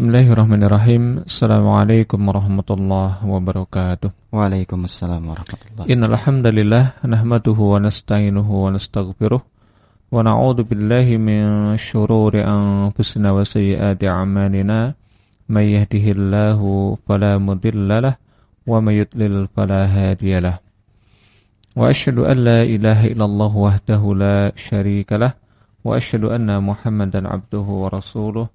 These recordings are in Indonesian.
Bismillahirrahmanirrahim. Assalamualaikum warahmatullahi wabarakatuh. Waalaikumsalam warahmatullahi Innal hamdalillah nahmaduhu wa nasta'inuhu wa nastaghfiruh wa na'udzu billahi min shururi anfusina wa sayyiati a'malina. May yahdihillahu fala mudhillalah wa may yudlil fala hadiyalah. Wa asyhadu an la ilaha illallah wahdahu la syarikalah wa asyhadu anna Muhammadan abduhu wa rasuluh.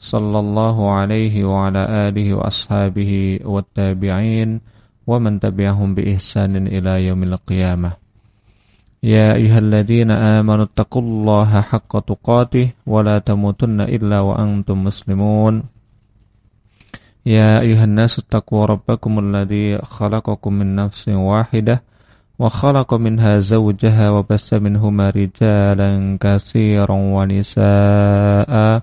صلى الله عليه وعلى آله وأصحابه والتابعين ومن تبعهم بإحسان إلى يوم القيامة. يا أيها الذين آمنوا اتقوا الله حق تقاته ولا تموتن إلا وأنتم مسلمون. يا أيها الناس اتقوا ربكم الذي خلقكم من نفس واحدة وخلق منها زوجها وبس منهما رجالا كثيرا ونساء.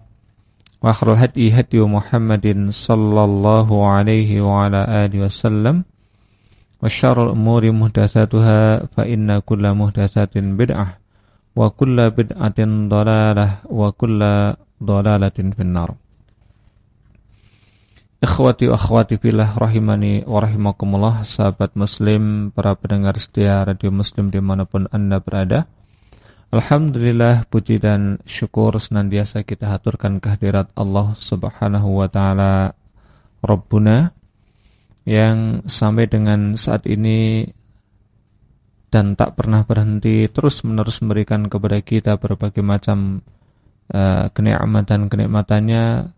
وآخر الهدي هدي محمد صلى الله عليه وعلى آله وسلم وشر الأمور محدثاتها فإن كل محدثات بدعة وكل بدعة ضلالة وكل ضلالة في النار Ikhwati wa akhwati filah rahimani wa rahimakumullah Sahabat muslim, para pendengar setia radio muslim dimanapun anda berada Alhamdulillah puji dan syukur senantiasa kita haturkan kehadirat Allah Subhanahu wa taala Rabbuna yang sampai dengan saat ini dan tak pernah berhenti terus-menerus memberikan kepada kita berbagai macam uh, kenikmatan-kenikmatannya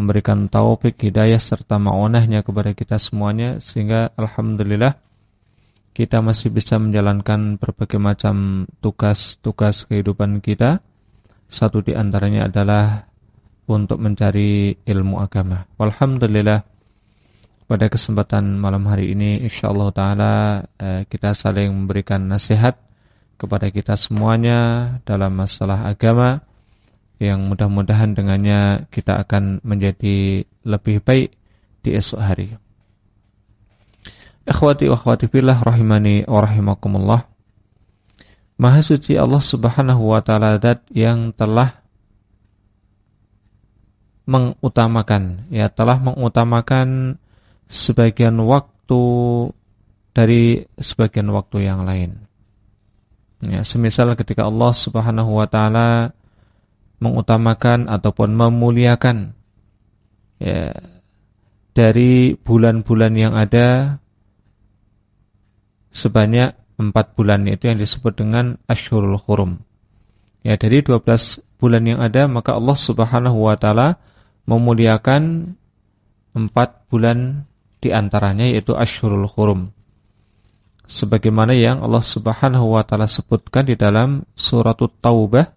memberikan taufik, hidayah serta maunahnya kepada kita semuanya sehingga alhamdulillah kita masih bisa menjalankan berbagai macam tugas-tugas kehidupan kita. Satu di antaranya adalah untuk mencari ilmu agama. Alhamdulillah pada kesempatan malam hari ini insyaallah taala eh, kita saling memberikan nasihat kepada kita semuanya dalam masalah agama yang mudah-mudahan dengannya kita akan menjadi lebih baik di esok hari. Ikhwati wa akhwati fillah rahimani wa rahimakumullah. Maha suci Allah Subhanahu wa taala zat yang telah mengutamakan ya telah mengutamakan sebagian waktu dari sebagian waktu yang lain. Ya, semisal ketika Allah Subhanahu wa taala mengutamakan ataupun memuliakan ya dari bulan-bulan yang ada sebanyak empat bulan itu yang disebut dengan Ashurul Hurum. Ya, dari 12 bulan yang ada maka Allah Subhanahu wa taala memuliakan empat bulan di antaranya yaitu Ashurul Hurum. Sebagaimana yang Allah Subhanahu wa taala sebutkan di dalam surat Taubah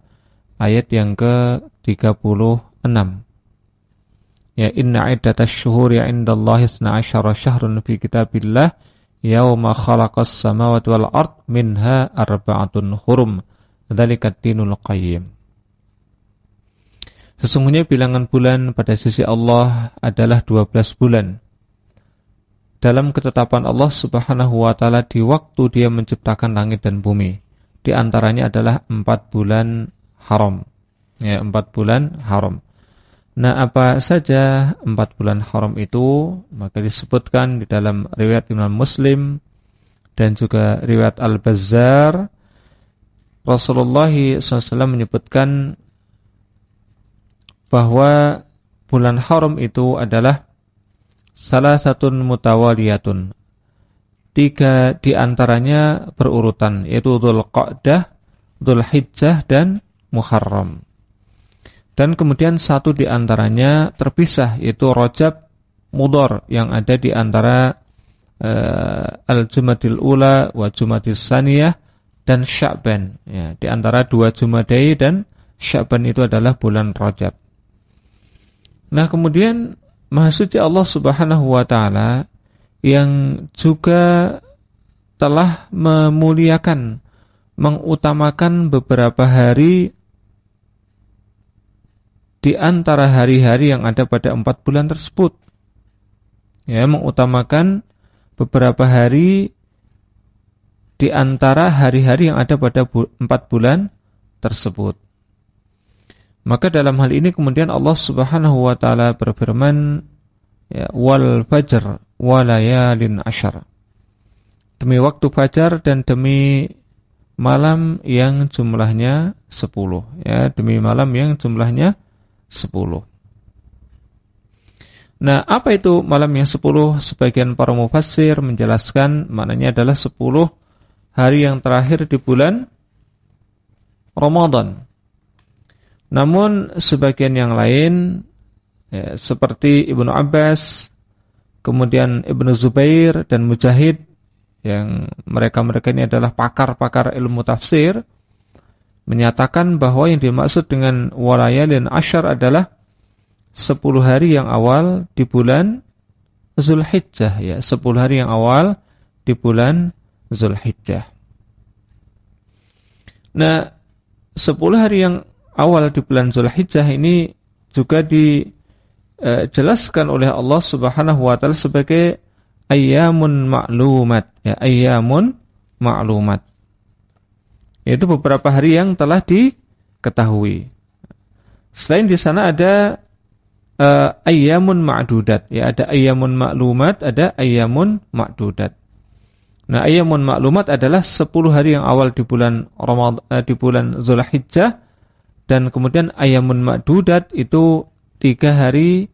ayat yang ke-36. Ya inna iddatash syuhuri 'indallahi 12 syahrun fi kitabillah yauma khalaqas samawati wal ard minha arba'atun hurum dzalika dinul qayyim Sesungguhnya bilangan bulan pada sisi Allah adalah 12 bulan. Dalam ketetapan Allah Subhanahu wa taala di waktu Dia menciptakan langit dan bumi. Di antaranya adalah 4 bulan haram. Ya, 4 bulan haram. Nah apa saja empat bulan haram itu? Maka disebutkan di dalam riwayat Imam Muslim dan juga riwayat Al-Bazzar. Rasulullah SAW menyebutkan bahwa bulan haram itu adalah salah satu mutawaliyatun. Tiga di antaranya berurutan yaitu Dhul Qa'dah, Dhul Hijjah dan Muharram. Dan kemudian satu di antaranya terpisah yaitu Rojab Mudor yang ada di antara uh, Al-Jumadil Ula wa Jumadil Saniyah dan Sya'ban. Ya, di antara dua Jumadai dan Sya'ban itu adalah bulan Rojab. Nah kemudian Maha Suci Allah Subhanahu wa taala yang juga telah memuliakan mengutamakan beberapa hari di antara hari-hari yang ada pada empat bulan tersebut. Ya, mengutamakan beberapa hari di antara hari-hari yang ada pada empat bulan tersebut. Maka dalam hal ini kemudian Allah Subhanahu wa taala berfirman ya, wal fajr walayalin ashar. Demi waktu fajar dan demi malam yang jumlahnya 10 ya, demi malam yang jumlahnya 10. Nah, apa itu malam yang 10? Sebagian para mufassir menjelaskan maknanya adalah 10 hari yang terakhir di bulan Ramadan. Namun sebagian yang lain ya, seperti Ibnu Abbas, kemudian Ibnu Zubair dan Mujahid yang mereka-mereka ini adalah pakar-pakar ilmu tafsir menyatakan bahwa yang dimaksud dengan dan asyar adalah 10 hari yang awal di bulan Zulhijjah ya, 10 hari yang awal di bulan Zulhijjah. Nah, 10 hari yang awal di bulan Zulhijjah ini juga dijelaskan oleh Allah Subhanahu wa taala sebagai ayyamun ma'lumat ya, ayyamun ma'lumat yaitu beberapa hari yang telah diketahui. Selain di sana ada uh, ayyamun ma'dudat, ya ada ayyamun maklumat, ada ayyamun ma'dudat. Nah, ayyamun maklumat adalah 10 hari yang awal di bulan Ramadan uh, di bulan Zulhijjah dan kemudian ayyamun ma'dudat itu tiga hari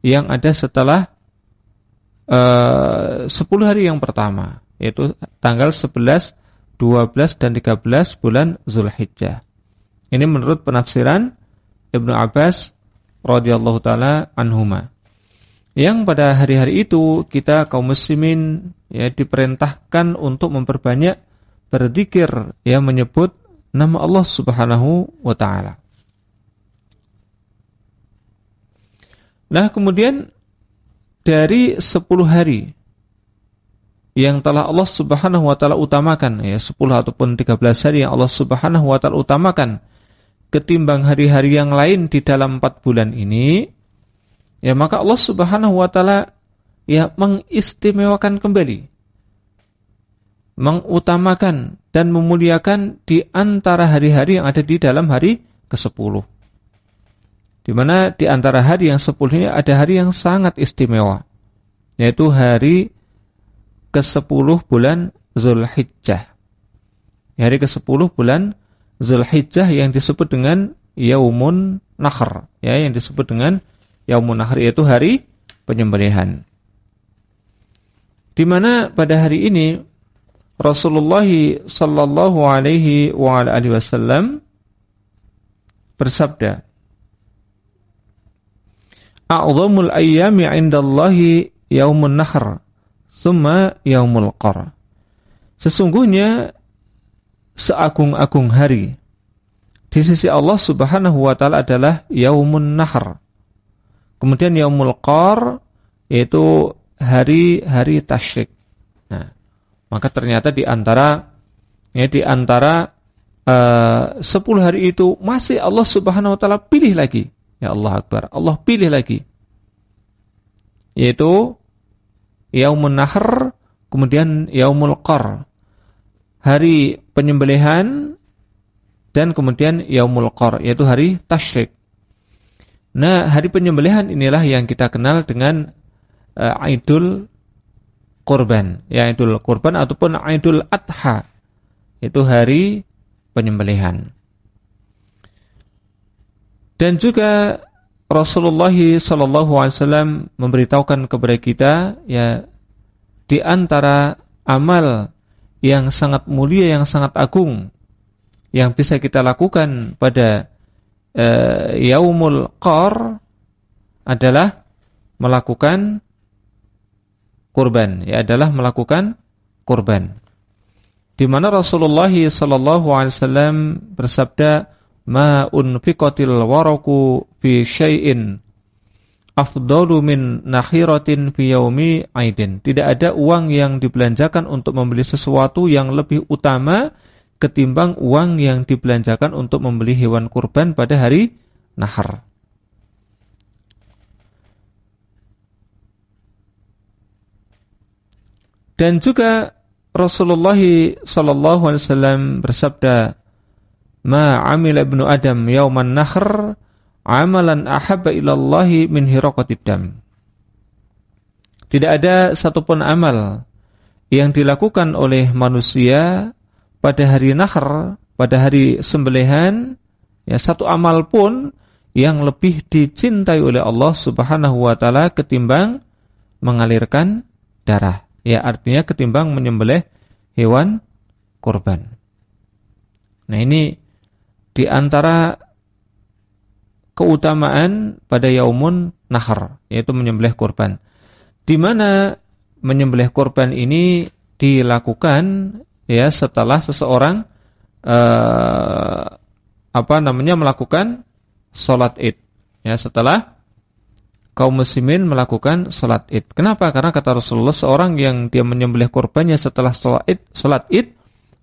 yang ada setelah uh, 10 hari yang pertama yaitu tanggal 11 12 dan 13 bulan Zulhijjah. Ini menurut penafsiran Ibnu Abbas radhiyallahu taala anhuma. Yang pada hari-hari itu kita kaum muslimin ya diperintahkan untuk memperbanyak berzikir ya menyebut nama Allah Subhanahu wa taala. Nah, kemudian dari 10 hari yang telah Allah Subhanahu wa taala utamakan ya 10 ataupun 13 hari yang Allah Subhanahu wa taala utamakan ketimbang hari-hari yang lain di dalam 4 bulan ini ya maka Allah Subhanahu wa taala ya mengistimewakan kembali mengutamakan dan memuliakan di antara hari-hari yang ada di dalam hari ke-10 di mana di antara hari yang 10 ini ada hari yang sangat istimewa yaitu hari ke-10 bulan Zulhijjah. Hari ke-10 bulan Zulhijjah yang disebut dengan Yaumun Nahr, ya yang disebut dengan Yaumun Nahr yaitu hari penyembelihan. Di mana pada hari ini Rasulullah sallallahu alaihi wa alihi wasallam bersabda A'zamul ayyami 'indallahi yaumun nahr Summa yaumul qar. Sesungguhnya seagung-agung hari di sisi Allah Subhanahu wa taala adalah yaumun nahr. Kemudian yaumul qar yaitu hari-hari tasyrik. Nah, maka ternyata di antara ya di antara uh, 10 hari itu masih Allah Subhanahu wa taala pilih lagi. Ya Allah Akbar. Allah pilih lagi. Yaitu Yaumun Nahr, kemudian Yaumul Qar. Hari penyembelihan dan kemudian Yaumul Qar, yaitu hari Tashrik. Nah, hari penyembelihan inilah yang kita kenal dengan uh, Idul Kurban, ya Idul Kurban ataupun Idul Adha. Itu hari penyembelihan. Dan juga Rasulullah sallallahu alaihi wasallam memberitahukan kepada kita ya di antara amal yang sangat mulia yang sangat agung yang bisa kita lakukan pada uh, yaumul qar adalah melakukan kurban. Ya adalah melakukan kurban. Di mana Rasulullah sallallahu alaihi wasallam bersabda ma unfiqatil waraku fi syai'in afdalu min nakhiratin fi yaumi aidin. Tidak ada uang yang dibelanjakan untuk membeli sesuatu yang lebih utama ketimbang uang yang dibelanjakan untuk membeli hewan kurban pada hari nahar. Dan juga Rasulullah sallallahu alaihi wasallam bersabda, "Ma 'amila ibnu Adam yauman nahr amalan ahabba ilallahi min hiraqatid dam." Tidak ada satupun amal yang dilakukan oleh manusia pada hari nahr, pada hari sembelihan, ya satu amal pun yang lebih dicintai oleh Allah Subhanahu wa taala ketimbang mengalirkan darah. Ya artinya ketimbang menyembelih hewan kurban. Nah ini di antara keutamaan pada yaumun nahar yaitu menyembelih kurban. Di mana menyembelih kurban ini dilakukan ya setelah seseorang uh, apa namanya melakukan sholat id ya setelah kaum muslimin melakukan sholat id. Kenapa? Karena kata Rasulullah seorang yang dia menyembelih korbannya setelah sholat id, sholat id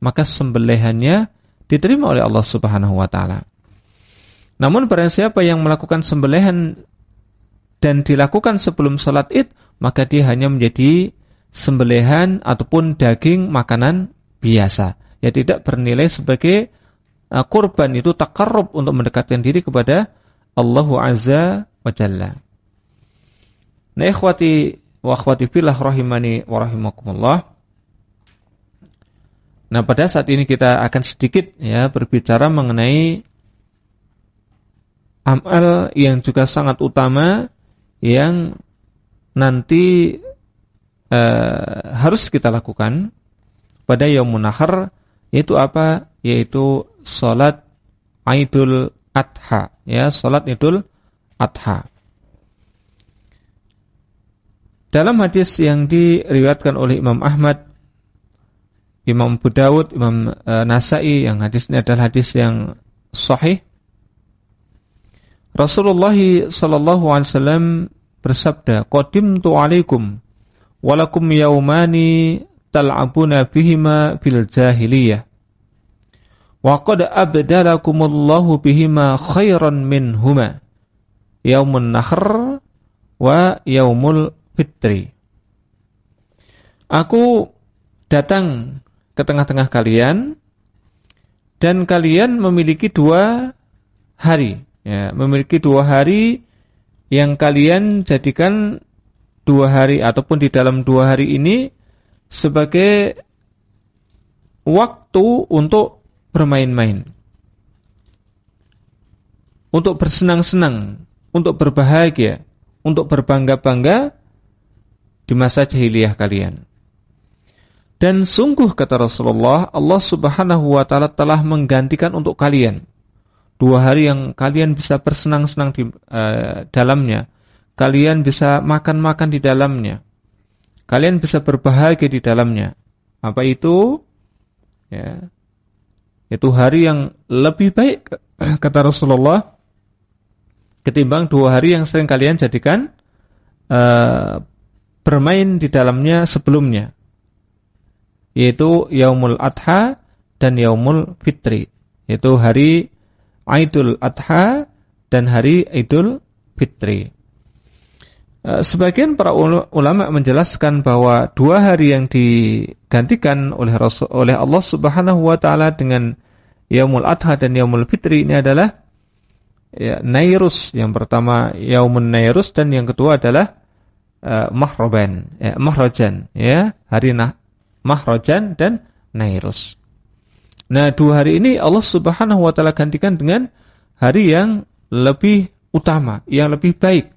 maka sembelihannya diterima oleh Allah Subhanahu Wa Taala. Namun barang siapa yang melakukan sembelihan dan dilakukan sebelum sholat id, maka dia hanya menjadi sembelihan ataupun daging makanan biasa. Ya tidak bernilai sebagai uh, kurban itu takarrub untuk mendekatkan diri kepada Allah Azza wa Jalla. Nah, ikhwati wa akhwati fillah rahimani wa rahimakumullah. Nah, pada saat ini kita akan sedikit ya berbicara mengenai amal yang juga sangat utama yang nanti eh, harus kita lakukan pada yaumun nahar yaitu apa? Yaitu salat Idul Adha ya, salat Idul Adha. Dalam hadis yang diriwayatkan oleh Imam Ahmad, Imam Abu Dawud, Imam uh, Nasai yang hadis ini adalah hadis yang sahih. Rasulullah sallallahu alaihi wasallam bersabda, "Qadimtu alaikum walakum yaumani tal'abuna bihima fil jahiliyah." Wa qad abdalakumullahu bihima khairan minhuma. Yaumun nahr wa yaumul fitri. Aku datang ke tengah-tengah kalian dan kalian memiliki dua hari, ya, memiliki dua hari yang kalian jadikan dua hari ataupun di dalam dua hari ini sebagai waktu untuk bermain-main, untuk bersenang-senang, untuk berbahagia, untuk berbangga-bangga di masa jahiliyah kalian. Dan sungguh kata Rasulullah, Allah Subhanahu wa taala telah menggantikan untuk kalian dua hari yang kalian bisa bersenang-senang di uh, dalamnya. Kalian bisa makan-makan di dalamnya. Kalian bisa berbahagia di dalamnya. Apa itu? Ya. Itu hari yang lebih baik kata Rasulullah ketimbang dua hari yang sering kalian jadikan uh, bermain di dalamnya sebelumnya yaitu Yaumul Adha dan Yaumul Fitri yaitu hari Idul Adha dan hari Idul Fitri e, Sebagian para ulama menjelaskan bahwa dua hari yang digantikan oleh Rasul, oleh Allah Subhanahu wa taala dengan Yaumul Adha dan Yaumul Fitri ini adalah ya, Nairus. Yang pertama Yaumun Nairus dan yang kedua adalah uh, mahroban, ya, mahrojan, ya, hari nah, mahrojan dan nairus. Nah, dua hari ini Allah Subhanahu wa taala gantikan dengan hari yang lebih utama, yang lebih baik.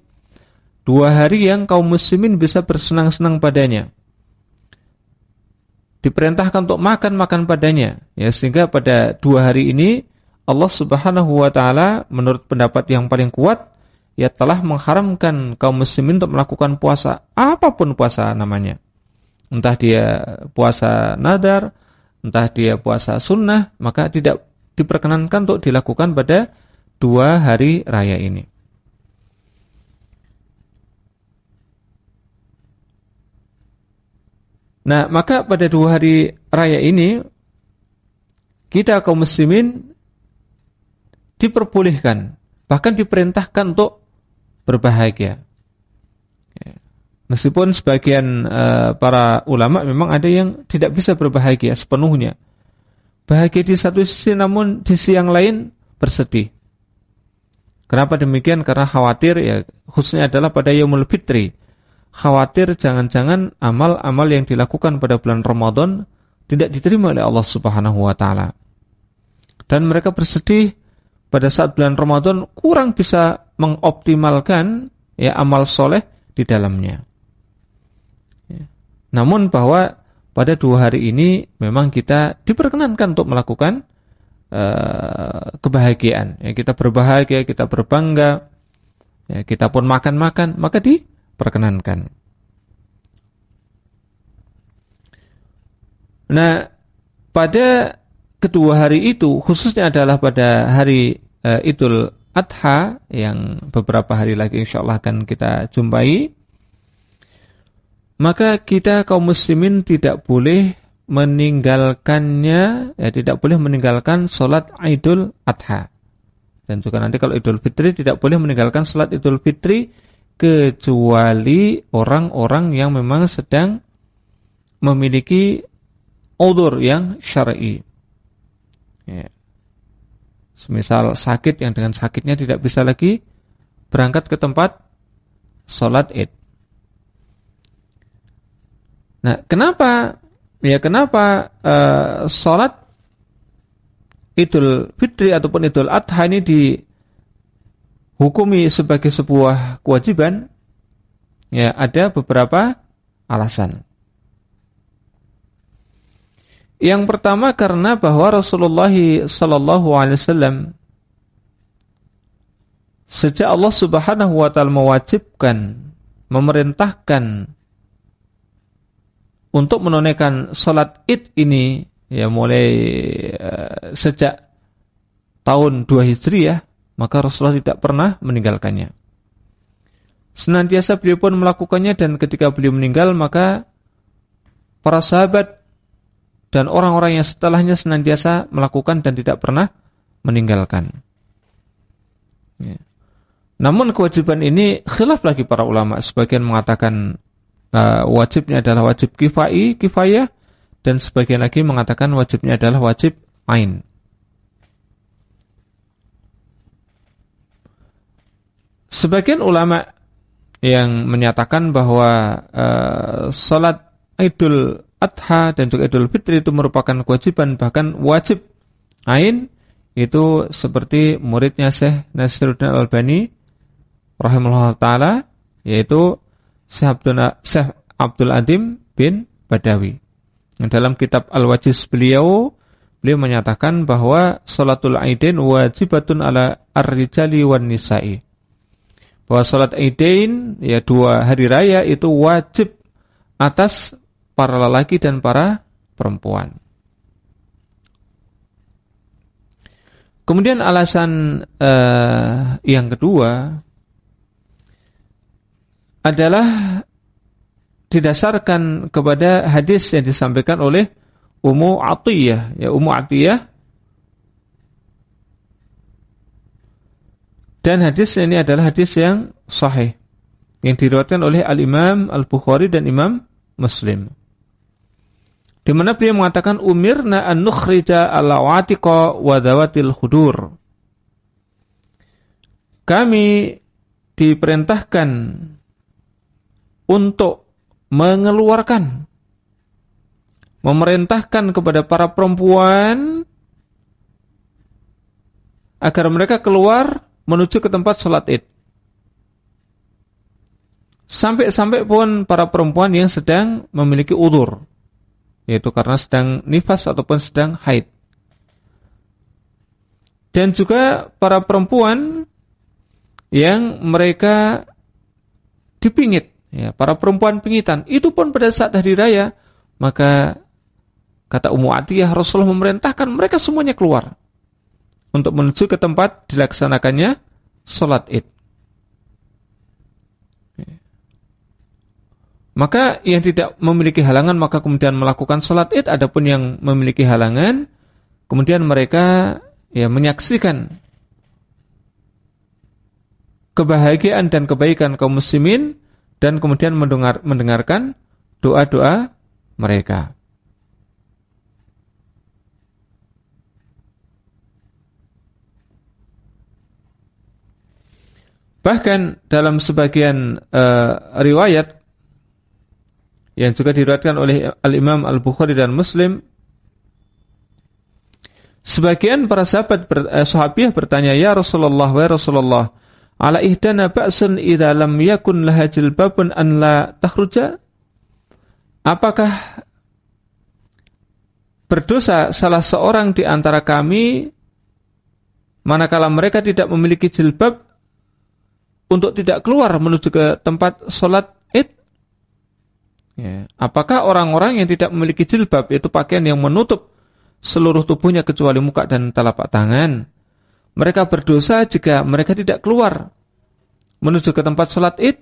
Dua hari yang kaum muslimin bisa bersenang-senang padanya. Diperintahkan untuk makan-makan padanya, ya sehingga pada dua hari ini Allah Subhanahu wa taala menurut pendapat yang paling kuat ya telah mengharamkan kaum muslimin untuk melakukan puasa apa pun puasa namanya entah dia puasa nadar, entah dia puasa sunnah, maka tidak diperkenankan untuk dilakukan pada dua hari raya ini. Nah, maka pada dua hari raya ini kita kaum muslimin diperbolehkan, bahkan diperintahkan untuk berbahagia. Meskipun sebagian uh, para ulama memang ada yang tidak bisa berbahagia sepenuhnya. Bahagia di satu sisi namun di sisi yang lain bersedih. Kenapa demikian? Karena khawatir ya khususnya adalah pada Yaumul Fitri. Khawatir jangan-jangan amal-amal yang dilakukan pada bulan Ramadan tidak diterima oleh Allah Subhanahu wa taala. Dan mereka bersedih pada saat bulan Ramadan kurang bisa mengoptimalkan ya amal soleh di dalamnya. Namun bahwa pada dua hari ini memang kita diperkenankan untuk melakukan Eh, kebahagiaan. Ya, kita berbahagia, kita berbangga, ya, kita pun makan-makan, maka diperkenankan. Nah, pada kedua hari itu, khususnya adalah pada hari uh, Idul Adha yang beberapa hari lagi insya Allah akan kita jumpai, maka kita kaum muslimin tidak boleh meninggalkannya ya tidak boleh meninggalkan sholat Idul Adha. Dan juga nanti kalau Idul Fitri tidak boleh meninggalkan sholat Idul Fitri kecuali orang-orang yang memang sedang memiliki udur yang syar'i. Ya. Semisal sakit yang dengan sakitnya tidak bisa lagi berangkat ke tempat sholat id. Nah, kenapa Ya kenapa uh, sholat Idul Fitri ataupun Idul Adha ini dihukumi sebagai sebuah kewajiban? Ya ada beberapa alasan. Yang pertama karena bahwa Rasulullah Sallallahu Alaihi Wasallam sejak Allah Subhanahu Wa Taala mewajibkan, memerintahkan untuk menunaikan sholat id ini ya mulai uh, sejak tahun 2 Hijriah maka Rasulullah tidak pernah meninggalkannya. Senantiasa beliau pun melakukannya dan ketika beliau meninggal maka para sahabat dan orang-orang yang setelahnya senantiasa melakukan dan tidak pernah meninggalkan. Ya. Namun kewajiban ini khilaf lagi para ulama. Sebagian mengatakan uh, wajibnya adalah wajib kifai, kifayah dan sebagian lagi mengatakan wajibnya adalah wajib ain. Sebagian ulama yang menyatakan bahwa uh, salat Idul Adha dan juga Idul Fitri itu merupakan kewajiban bahkan wajib ain itu seperti muridnya Syekh Nasiruddin Albani rahimahullah taala yaitu Syekh Abdul, Adim bin Badawi. Dalam kitab Al-Wajiz beliau, beliau menyatakan bahwa salatul aidain wajibatun ala ar-rijali wan nisa'i. Bahwa salat aidain, ya dua hari raya itu wajib atas para lelaki dan para perempuan. Kemudian alasan uh, yang kedua adalah didasarkan kepada hadis yang disampaikan oleh Ummu Atiyah. Ya Ummu Atiyah. Dan hadis ini adalah hadis yang sahih yang diriwayatkan oleh Al-Imam Al-Bukhari dan Imam Muslim. Di mana beliau mengatakan umirna an nukhrija al-awatiqa wa dawatil khudur. Kami diperintahkan untuk mengeluarkan memerintahkan kepada para perempuan agar mereka keluar menuju ke tempat sholat id. Sampai-sampai pun para perempuan yang sedang memiliki udur, yaitu karena sedang nifas ataupun sedang haid. Dan juga para perempuan yang mereka dipingit ya, para perempuan pengitan, itu pun pada saat hari raya, maka kata Ummu Atiyah Rasulullah memerintahkan mereka semuanya keluar untuk menuju ke tempat dilaksanakannya sholat id. Maka yang tidak memiliki halangan maka kemudian melakukan sholat id, adapun yang memiliki halangan, kemudian mereka ya menyaksikan kebahagiaan dan kebaikan kaum muslimin dan kemudian mendengar, mendengarkan doa-doa mereka. Bahkan dalam sebagian uh, riwayat yang juga diriwayatkan oleh Al-Imam Al-Bukhari dan Muslim sebagian para sahabat eh, sahabiah bertanya ya Rasulullah wa Rasulullah ala ihdana ba'sun idza lam yakun laha jilbabun an la takhruja apakah berdosa salah seorang di antara kami manakala mereka tidak memiliki jilbab untuk tidak keluar menuju ke tempat sholat Ya. Apakah orang-orang yang tidak memiliki jilbab itu pakaian yang menutup seluruh tubuhnya kecuali muka dan telapak tangan? Mereka berdosa jika mereka tidak keluar menuju ke tempat sholat id.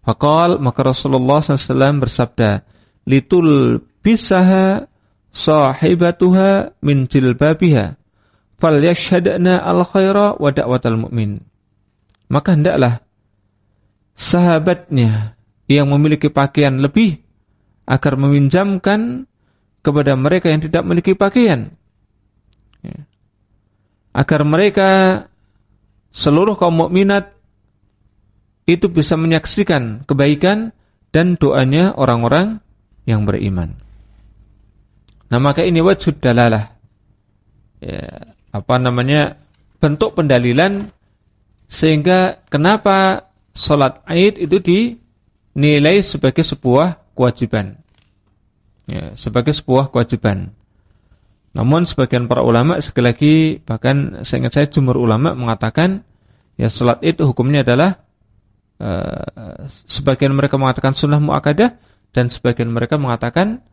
Fakal maka Rasulullah SAW bersabda, litul bisaha sahibatuha min jilbabiha fal yashhadna al khaira wa da'watal mu'min. Maka hendaklah sahabatnya yang memiliki pakaian lebih agar meminjamkan kepada mereka yang tidak memiliki pakaian. Agar mereka seluruh kaum mukminat itu bisa menyaksikan kebaikan dan doanya orang-orang yang beriman. Nah maka ini wajud dalalah. Ya, apa namanya bentuk pendalilan sehingga kenapa sholat Aid itu di nilai sebagai sebuah kewajiban. Ya, sebagai sebuah kewajiban. Namun sebagian para ulama sekali lagi bahkan saya ingat saya jumhur ulama mengatakan ya salat itu hukumnya adalah uh, sebagian mereka mengatakan sunnah muakkadah dan sebagian mereka mengatakan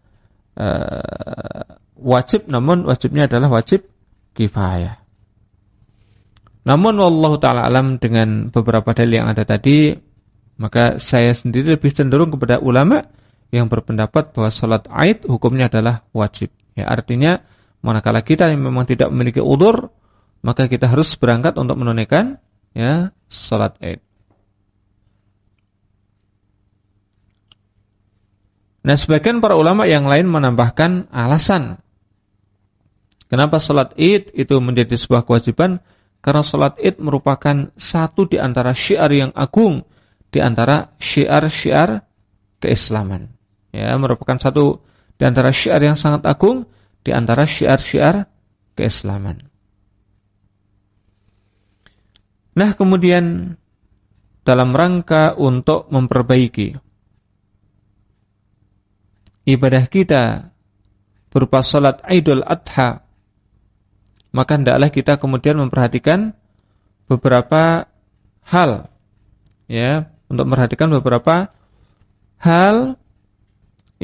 uh, wajib namun wajibnya adalah wajib kifayah. Namun wallahu taala alam dengan beberapa dalil yang ada tadi maka saya sendiri lebih cenderung kepada ulama yang berpendapat bahwa sholat aid hukumnya adalah wajib. Ya, artinya manakala kita yang memang tidak memiliki udur, maka kita harus berangkat untuk menunaikan ya sholat aid. Nah, sebagian para ulama yang lain menambahkan alasan kenapa sholat id itu menjadi sebuah kewajiban karena sholat id merupakan satu di antara syiar yang agung di antara syiar-syiar keislaman. Ya, merupakan satu di antara syiar yang sangat agung di antara syiar-syiar keislaman. Nah, kemudian dalam rangka untuk memperbaiki ibadah kita berupa salat Idul Adha, maka hendaklah kita kemudian memperhatikan beberapa hal ya untuk memperhatikan beberapa hal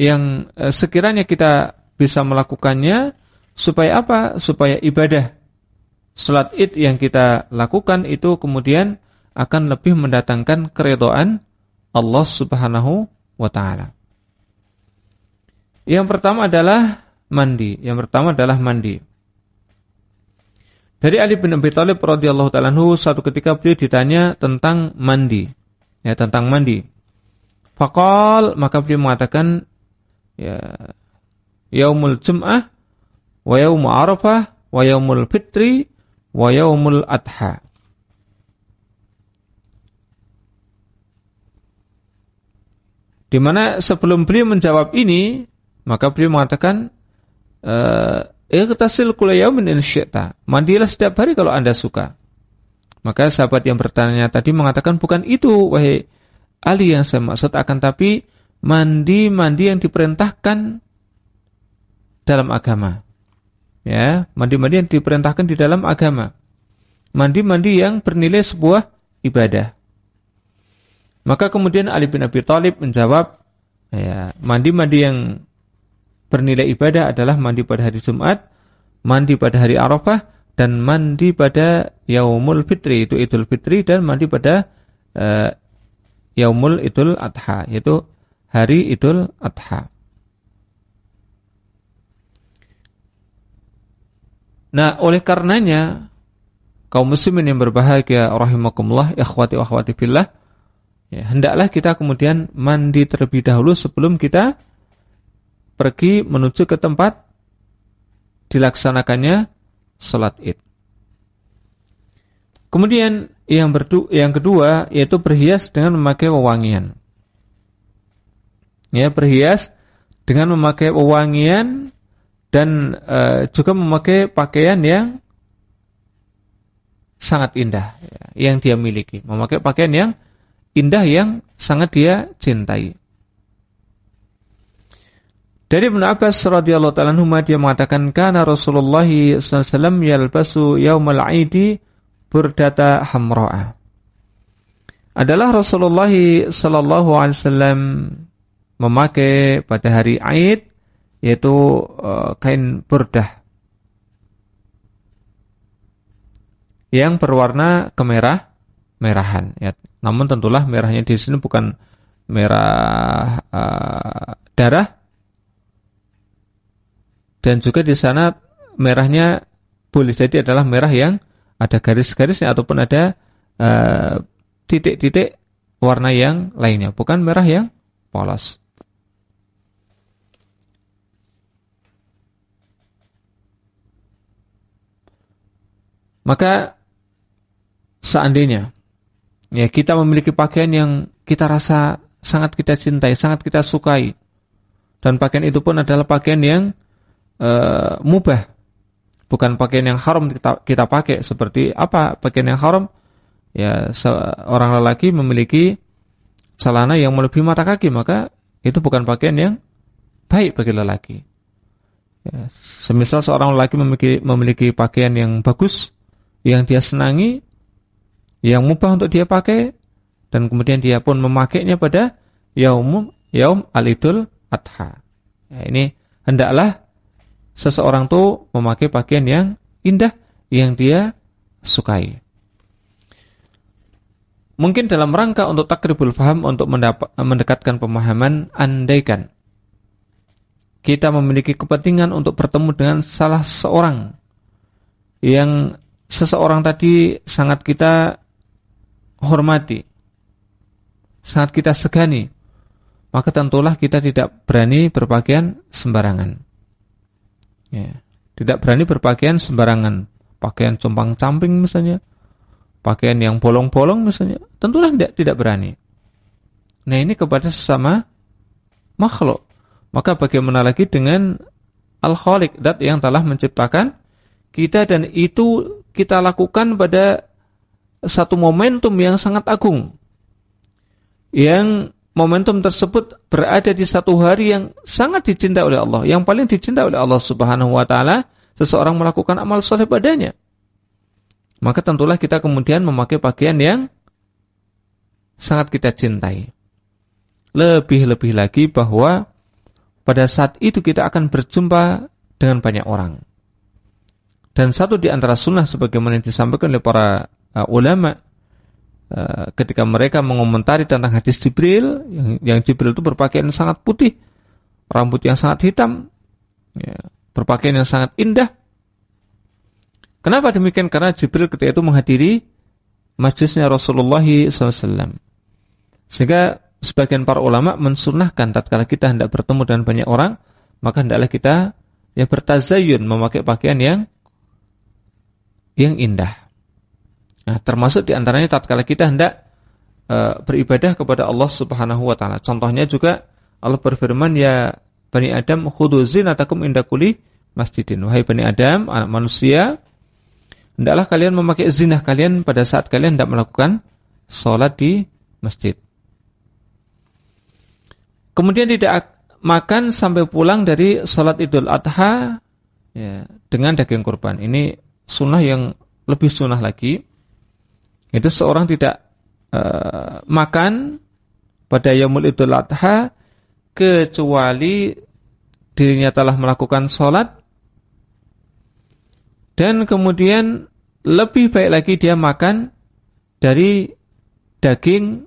yang eh, sekiranya kita bisa melakukannya supaya apa? Supaya ibadah salat Id yang kita lakukan itu kemudian akan lebih mendatangkan keridhaan Allah Subhanahu wa taala. Yang pertama adalah mandi. Yang pertama adalah mandi. Dari Ali bin Abi Thalib radhiyallahu taala satu ketika beliau ditanya tentang mandi ya tentang mandi. Fakal maka beliau mengatakan ya yaumul jum'ah wa yaumul arafah wa yaumul fitri wa yaumul adha. Di mana sebelum beliau menjawab ini, maka beliau mengatakan, "Iqtasil kula yaumin in syi'ta." Mandilah setiap hari kalau Anda suka. Maka sahabat yang bertanya tadi mengatakan bukan itu wahai Ali yang saya maksud akan tapi mandi-mandi yang diperintahkan dalam agama. Ya, mandi-mandi yang diperintahkan di dalam agama. Mandi-mandi yang bernilai sebuah ibadah. Maka kemudian Ali bin Abi Thalib menjawab, ya, mandi-mandi yang bernilai ibadah adalah mandi pada hari Jumat, mandi pada hari Arafah, dan mandi pada yaumul fitri itu idul fitri dan mandi pada uh, Yaumul Idul Adha, yaitu hari Idul Adha. Nah, oleh karenanya kaum muslimin yang berbahagia rahimakumullah ikhwati wa akhwati fillah ya, hendaklah kita kemudian mandi terlebih dahulu sebelum kita pergi menuju ke tempat dilaksanakannya salat Id. Kemudian yang berdu yang kedua yaitu berhias dengan memakai wewangian. Ya, berhias dengan memakai wewangian dan e, juga memakai pakaian yang sangat indah ya, yang dia miliki, memakai pakaian yang indah yang sangat dia cintai. Dari Ibnu Abbas radhiyallahu taala anhu dia mengatakan kana Rasulullah sallallahu alaihi wasallam yalbasu yaumal 'aidi burdata hamra'a. Adalah Rasulullah sallallahu alaihi wasallam memakai pada hari Aid yaitu uh, kain burdah yang berwarna kemerah merahan ya. Namun tentulah merahnya di sini bukan merah uh, darah dan juga di sana merahnya boleh jadi adalah merah yang ada garis-garisnya ataupun ada eh, titik-titik uh, warna yang lainnya, bukan merah yang polos. Maka seandainya ya kita memiliki pakaian yang kita rasa sangat kita cintai, sangat kita sukai dan pakaian itu pun adalah pakaian yang uh, mubah bukan pakaian yang haram kita, kita pakai. Seperti apa pakaian yang haram? Ya seorang lelaki memiliki celana yang melebihi mata kaki maka itu bukan pakaian yang baik bagi lelaki. Ya, semisal seorang lelaki memiliki, memiliki pakaian yang bagus yang dia senangi yang mubah untuk dia pakai dan kemudian dia pun memakainya pada yaum yaum al-idul adha. Ya, ini hendaklah seseorang tuh memakai pakaian yang indah yang dia sukai. Mungkin dalam rangka untuk takribul faham untuk mendekatkan pemahaman andaikan kita memiliki kepentingan untuk bertemu dengan salah seorang yang seseorang tadi sangat kita hormati, sangat kita segani, maka tentulah kita tidak berani berpakaian sembarangan. Ya, tidak berani berpakaian sembarangan, pakaian compang-camping misalnya, pakaian yang bolong-bolong misalnya, tentulah tidak tidak berani. Nah ini kepada sesama makhluk. Maka bagaimana lagi dengan Al-Khaliq, dat yang telah menciptakan kita dan itu kita lakukan pada satu momentum yang sangat agung. Yang momentum tersebut berada di satu hari yang sangat dicintai oleh Allah, yang paling dicintai oleh Allah Subhanahu wa taala, seseorang melakukan amal soleh padanya. Maka tentulah kita kemudian memakai pakaian yang sangat kita cintai. Lebih-lebih lagi bahwa pada saat itu kita akan berjumpa dengan banyak orang. Dan satu di antara sunnah sebagaimana yang disampaikan oleh para uh, ulama uh, ketika mereka mengomentari tentang hadis Jibril yang, yang Jibril itu berpakaian sangat putih, rambut yang sangat hitam, ya, berpakaian yang sangat indah. Kenapa demikian? Karena Jibril ketika itu menghadiri masjidnya Rasulullah SAW. Sehingga sebagian para ulama mensunahkan tatkala kita hendak bertemu dengan banyak orang, maka hendaklah kita ya bertazayun memakai pakaian yang yang indah. Nah, termasuk di antaranya tatkala kita hendak uh, beribadah kepada Allah Subhanahu wa taala. Contohnya juga Allah berfirman ya Bani Adam khudhu zinatakum inda kulli masjidin. Wahai Bani Adam, anak manusia, hendaklah kalian memakai zinah kalian pada saat kalian hendak melakukan sholat di masjid. Kemudian tidak makan sampai pulang dari sholat idul adha ya, dengan daging kurban. Ini sunnah yang lebih sunnah lagi itu seorang tidak uh, makan pada Yaumul Idul Adha kecuali dirinya telah melakukan sholat dan kemudian lebih baik lagi dia makan dari daging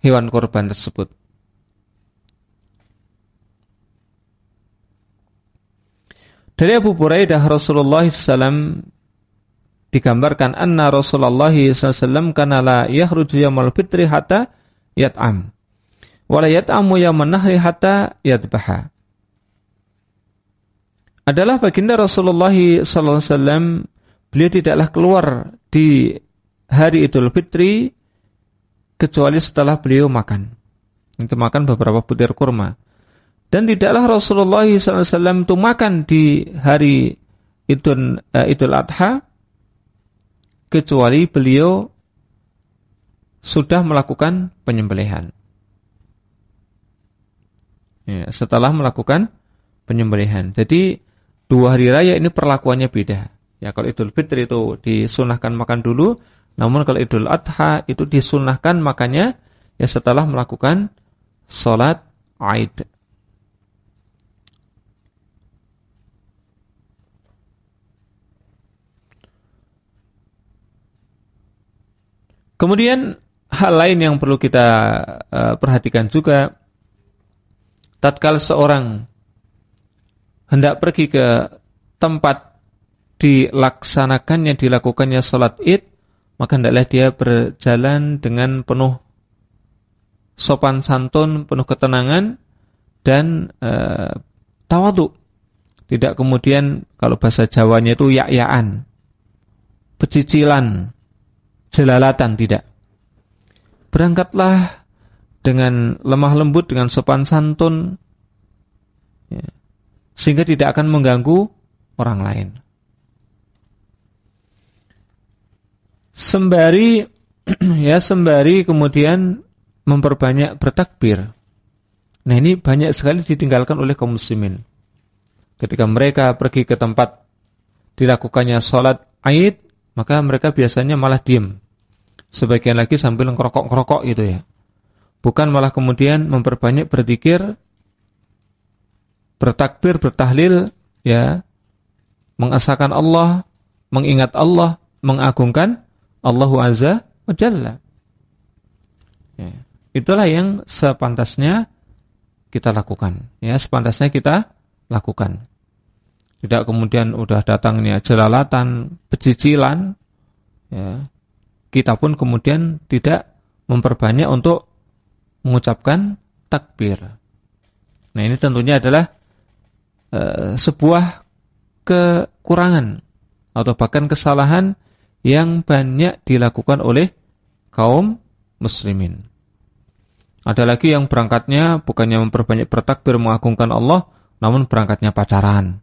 hewan korban tersebut. Dari Abu Buraidah Rasulullah SAW digambarkan anna Rasulullah SAW kana la yakhruju yaumul fitri hatta yat'am. Wa la yat'amu yauman nahri hatta yadbaha. Adalah baginda Rasulullah SAW beliau tidaklah keluar di hari Idul Fitri kecuali setelah beliau makan. Itu makan beberapa butir kurma. Dan tidaklah Rasulullah SAW itu makan di hari Idul, uh, Idul Adha kecuali beliau sudah melakukan penyembelihan. Ya, setelah melakukan penyembelihan. Jadi dua hari raya ini perlakuannya beda. Ya kalau Idul Fitri itu disunahkan makan dulu, namun kalau Idul Adha itu disunahkan makannya ya setelah melakukan sholat Aid. Kemudian hal lain yang perlu kita uh, perhatikan juga tatkala seorang hendak pergi ke tempat dilaksanakannya dilakukannya salat Id maka hendaklah dia berjalan dengan penuh sopan santun, penuh ketenangan dan uh, tawadu. Tidak kemudian kalau bahasa Jawanya itu yak-yakan, pecicilan, jelalatan tidak. Berangkatlah dengan lemah lembut, dengan sopan santun, ya, sehingga tidak akan mengganggu orang lain. Sembari ya sembari kemudian memperbanyak bertakbir. Nah ini banyak sekali ditinggalkan oleh kaum muslimin. Ketika mereka pergi ke tempat dilakukannya sholat Aid, maka mereka biasanya malah diem. Sebagian lagi sambil ngerokok-ngerokok gitu ya. Bukan malah kemudian memperbanyak berzikir, bertakbir, bertahlil, ya, mengesahkan Allah, mengingat Allah, mengagungkan Allah Azza wa Jalla. Ya. Itulah yang sepantasnya kita lakukan. Ya, sepantasnya kita lakukan. Tidak kemudian udah datangnya jelalatan, pecicilan, ya, kita pun kemudian tidak memperbanyak untuk mengucapkan takbir. Nah ini tentunya adalah e, sebuah kekurangan atau bahkan kesalahan yang banyak dilakukan oleh kaum muslimin. Ada lagi yang berangkatnya bukannya memperbanyak bertakbir mengagungkan Allah, namun berangkatnya pacaran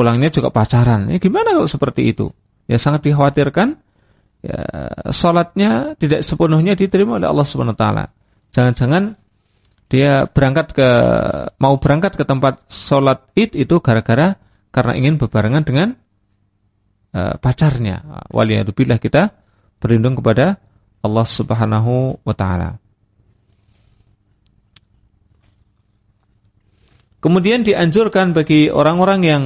pulangnya juga pacaran. Ya gimana kalau seperti itu? Ya sangat dikhawatirkan ya salatnya tidak sepenuhnya diterima oleh Allah Subhanahu wa taala. Jangan-jangan dia berangkat ke mau berangkat ke tempat salat Id itu gara-gara karena ingin berbarengan dengan uh, pacarnya. Waliyadzubillah kita berlindung kepada Allah Subhanahu wa taala. Kemudian dianjurkan bagi orang-orang yang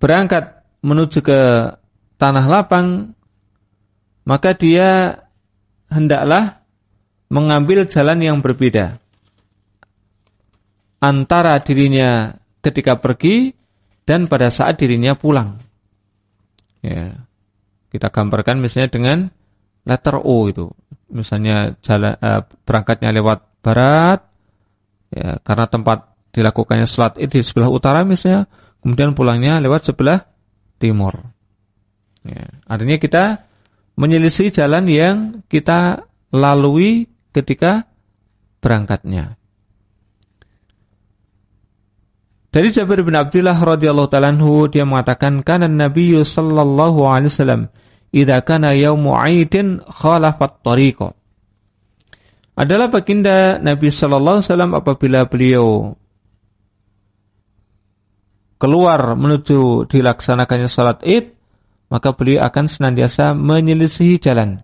berangkat menuju ke tanah lapang, maka dia hendaklah mengambil jalan yang berbeda antara dirinya ketika pergi dan pada saat dirinya pulang. Ya. Kita gambarkan misalnya dengan letter O itu. Misalnya jalan uh, berangkatnya lewat barat ya karena tempat dilakukannya salat itu di sebelah utara misalnya kemudian pulangnya lewat sebelah timur. Ya, artinya kita menyelisih jalan yang kita lalui ketika berangkatnya. Dari Jabir bin Abdullah radhiyallahu taala dia mengatakan kana Nabi sallallahu alaihi wasallam idza kana yaumu 'aidin khalafat tariqa. Adalah baginda Nabi sallallahu alaihi wasallam apabila beliau keluar menuju dilaksanakannya salat Id, maka beliau akan senantiasa menyelisihi jalan.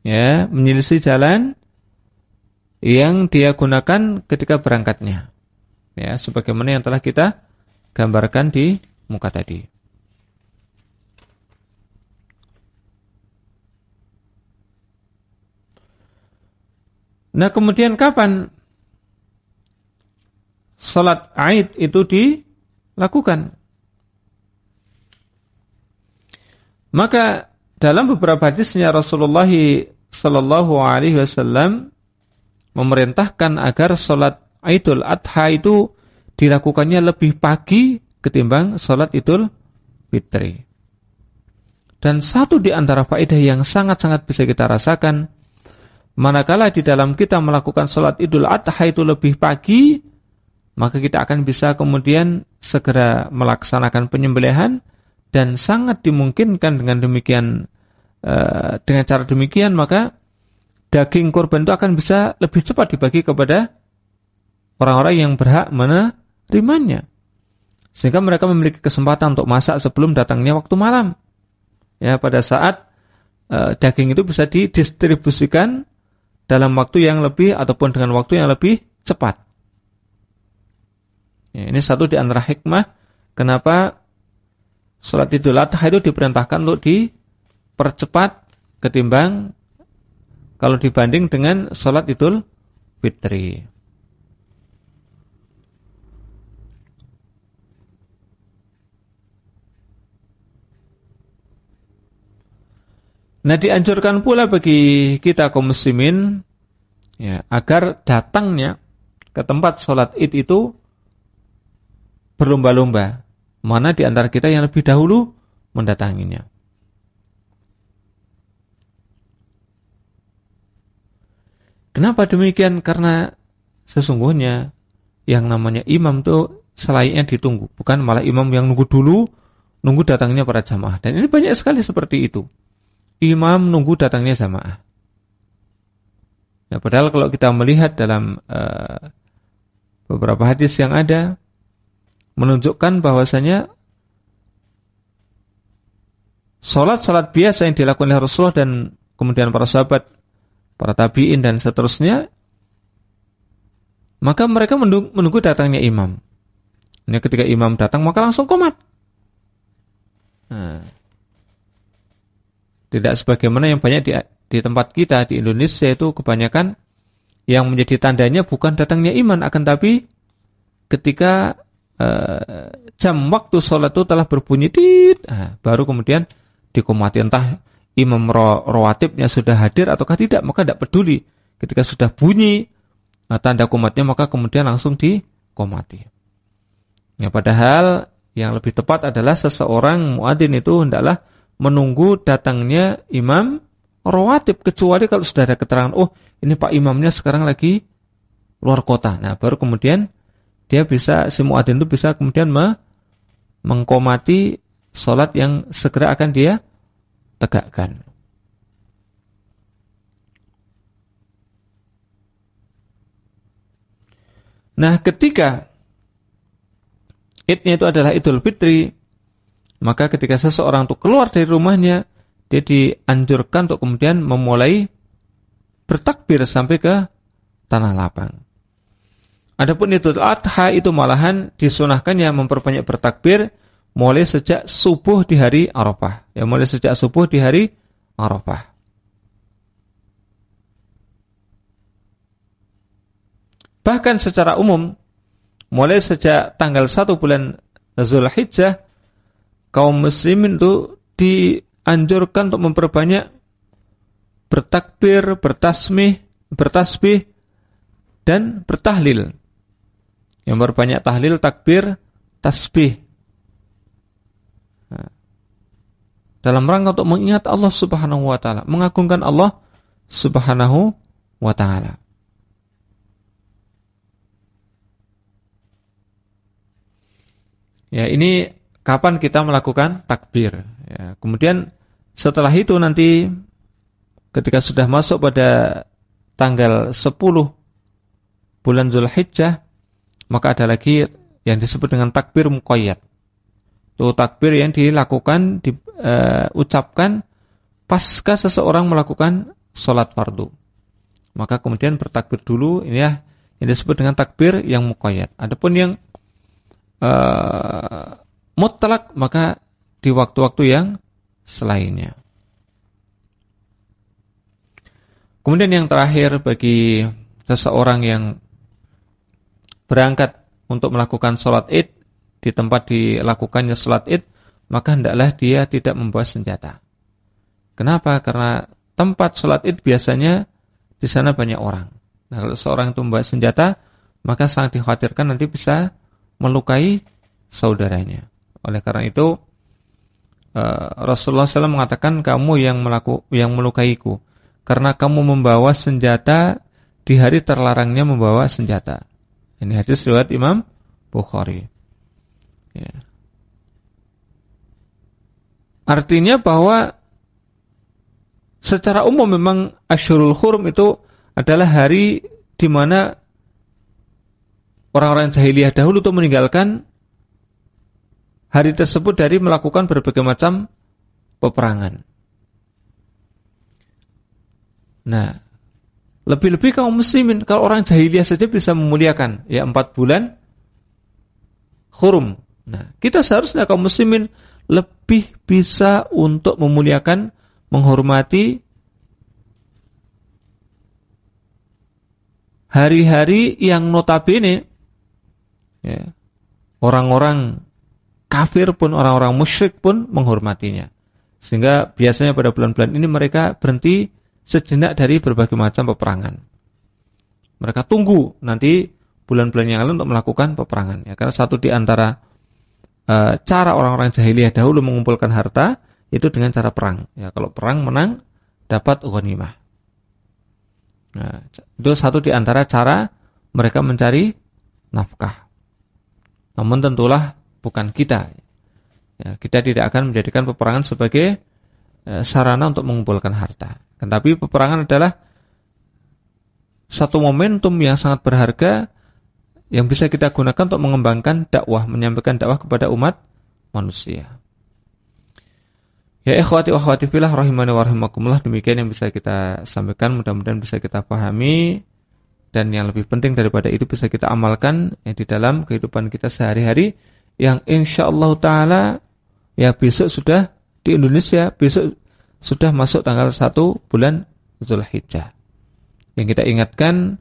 Ya, menyelisihi jalan yang dia gunakan ketika berangkatnya. Ya, sebagaimana yang telah kita gambarkan di muka tadi. Nah kemudian kapan sholat Aid itu dilakukan? Maka dalam beberapa hadisnya Rasulullah Sallallahu Alaihi Wasallam memerintahkan agar sholat Idul Adha itu dilakukannya lebih pagi ketimbang sholat Idul Fitri. Dan satu di antara faedah yang sangat-sangat bisa kita rasakan, manakala di dalam kita melakukan sholat Idul Adha itu lebih pagi, maka kita akan bisa kemudian segera melaksanakan penyembelihan dan sangat dimungkinkan dengan demikian uh, dengan cara demikian maka daging korban itu akan bisa lebih cepat dibagi kepada orang-orang yang berhak menerimanya. Sehingga mereka memiliki kesempatan untuk masak sebelum datangnya waktu malam. Ya pada saat uh, daging itu bisa didistribusikan dalam waktu yang lebih ataupun dengan waktu yang lebih cepat ya, ini satu di antara hikmah kenapa Sholat idul adha itu diperintahkan untuk dipercepat ketimbang kalau dibanding dengan sholat idul fitri. Nah dianjurkan pula bagi kita kaum muslimin ya, agar datangnya ke tempat sholat id itu berlomba-lomba mana di antara kita yang lebih dahulu mendatanginya. Kenapa demikian? Karena sesungguhnya yang namanya imam itu selainnya ditunggu, bukan malah imam yang nunggu dulu, nunggu datangnya para jamaah. Dan ini banyak sekali seperti itu. Imam nunggu datangnya jamaah. Ya, padahal kalau kita melihat dalam uh, beberapa hadis yang ada, menunjukkan bahwasanya Salat-salat biasa yang dilakukan oleh Rasulullah dan kemudian para sahabat, para tabi'in dan seterusnya, maka mereka menunggu, menunggu datangnya imam. Ini ketika imam datang maka langsung komat. Nah, tidak sebagaimana yang banyak di, di tempat kita di Indonesia itu kebanyakan yang menjadi tandanya bukan datangnya iman akan tapi ketika uh, jam waktu sholat itu telah berbunyi tit, nah, baru kemudian dikomati entah imam rawatibnya sudah hadir ataukah tidak maka tidak peduli. Ketika sudah bunyi uh, tanda komatnya maka kemudian langsung dikomati ya padahal yang lebih tepat adalah seseorang muadzin itu hendaklah menunggu datangnya imam rawatib kecuali kalau sudah ada keterangan oh ini Pak imamnya sekarang lagi luar kota. Nah baru kemudian dia bisa si muadzin itu bisa kemudian me mengkomati sholat yang segera akan dia tegakkan. Nah, ketika idnya itu adalah Idul Fitri, maka ketika seseorang itu keluar dari rumahnya, dia dianjurkan untuk kemudian memulai bertakbir sampai ke tanah lapang. Adapun Idul Adha itu malahan disunahkan yang memperbanyak bertakbir mulai sejak subuh di hari Arafah. Ya, mulai sejak subuh di hari Arafah. Bahkan secara umum, mulai sejak tanggal 1 bulan Zulhijjah, kaum muslimin itu dianjurkan untuk memperbanyak bertakbir, bertasmih, bertasbih, dan bertahlil. Yang berbanyak tahlil, takbir, tasbih. dalam rangka untuk mengingat Allah Subhanahu wa taala, mengagungkan Allah Subhanahu wa taala. Ya, ini kapan kita melakukan takbir. Ya, kemudian setelah itu nanti ketika sudah masuk pada tanggal 10 bulan Zulhijjah, maka ada lagi yang disebut dengan takbir muqayyad. Itu takbir yang dilakukan diucapkan uh, pasca seseorang melakukan sholat fardu. Maka kemudian bertakbir dulu ini ya yang disebut dengan takbir yang muqayyad. Adapun yang uh, mutlak maka di waktu-waktu yang selainnya. Kemudian yang terakhir bagi seseorang yang berangkat untuk melakukan sholat id di tempat dilakukannya sholat id, maka hendaklah dia tidak membawa senjata. Kenapa? Karena tempat sholat id biasanya di sana banyak orang. Nah, kalau seorang itu membawa senjata, maka sangat dikhawatirkan nanti bisa melukai saudaranya. Oleh karena itu, uh, Rasulullah SAW mengatakan kamu yang melaku, yang melukaiku karena kamu membawa senjata di hari terlarangnya membawa senjata. Ini hadis riwayat Imam Bukhari. Ya. Artinya bahwa secara umum memang Asyurul Hurum itu adalah hari di mana orang-orang jahiliyah dahulu itu meninggalkan hari tersebut dari melakukan berbagai macam peperangan. Nah, lebih-lebih kaum muslimin, kalau orang jahiliyah saja bisa memuliakan ya empat bulan hurum. Nah, kita seharusnya kaum muslimin lebih bisa untuk memuliakan, menghormati hari-hari yang notabene ya, orang-orang kafir pun, orang-orang musyrik pun menghormatinya. Sehingga biasanya pada bulan-bulan ini mereka berhenti sejenak dari berbagai macam peperangan. Mereka tunggu nanti bulan-bulan yang lalu untuk melakukan peperangan. Ya, karena satu di antara e, cara orang-orang jahiliyah dahulu mengumpulkan harta itu dengan cara perang. Ya, kalau perang menang dapat ghanimah. Nah, itu satu di antara cara mereka mencari nafkah. Namun tentulah bukan kita. Ya, kita tidak akan menjadikan peperangan sebagai e, sarana untuk mengumpulkan harta. Tetapi peperangan adalah satu momentum yang sangat berharga yang bisa kita gunakan untuk mengembangkan dakwah, menyampaikan dakwah kepada umat manusia. Ya ikhwati wa akhwati fillah rahimani wa rahimakumullah demikian yang bisa kita sampaikan mudah-mudahan bisa kita pahami dan yang lebih penting daripada itu bisa kita amalkan ya, di dalam kehidupan kita sehari-hari yang insyaallah taala ya besok sudah di Indonesia besok sudah masuk tanggal 1 bulan Zulhijjah. Yang kita ingatkan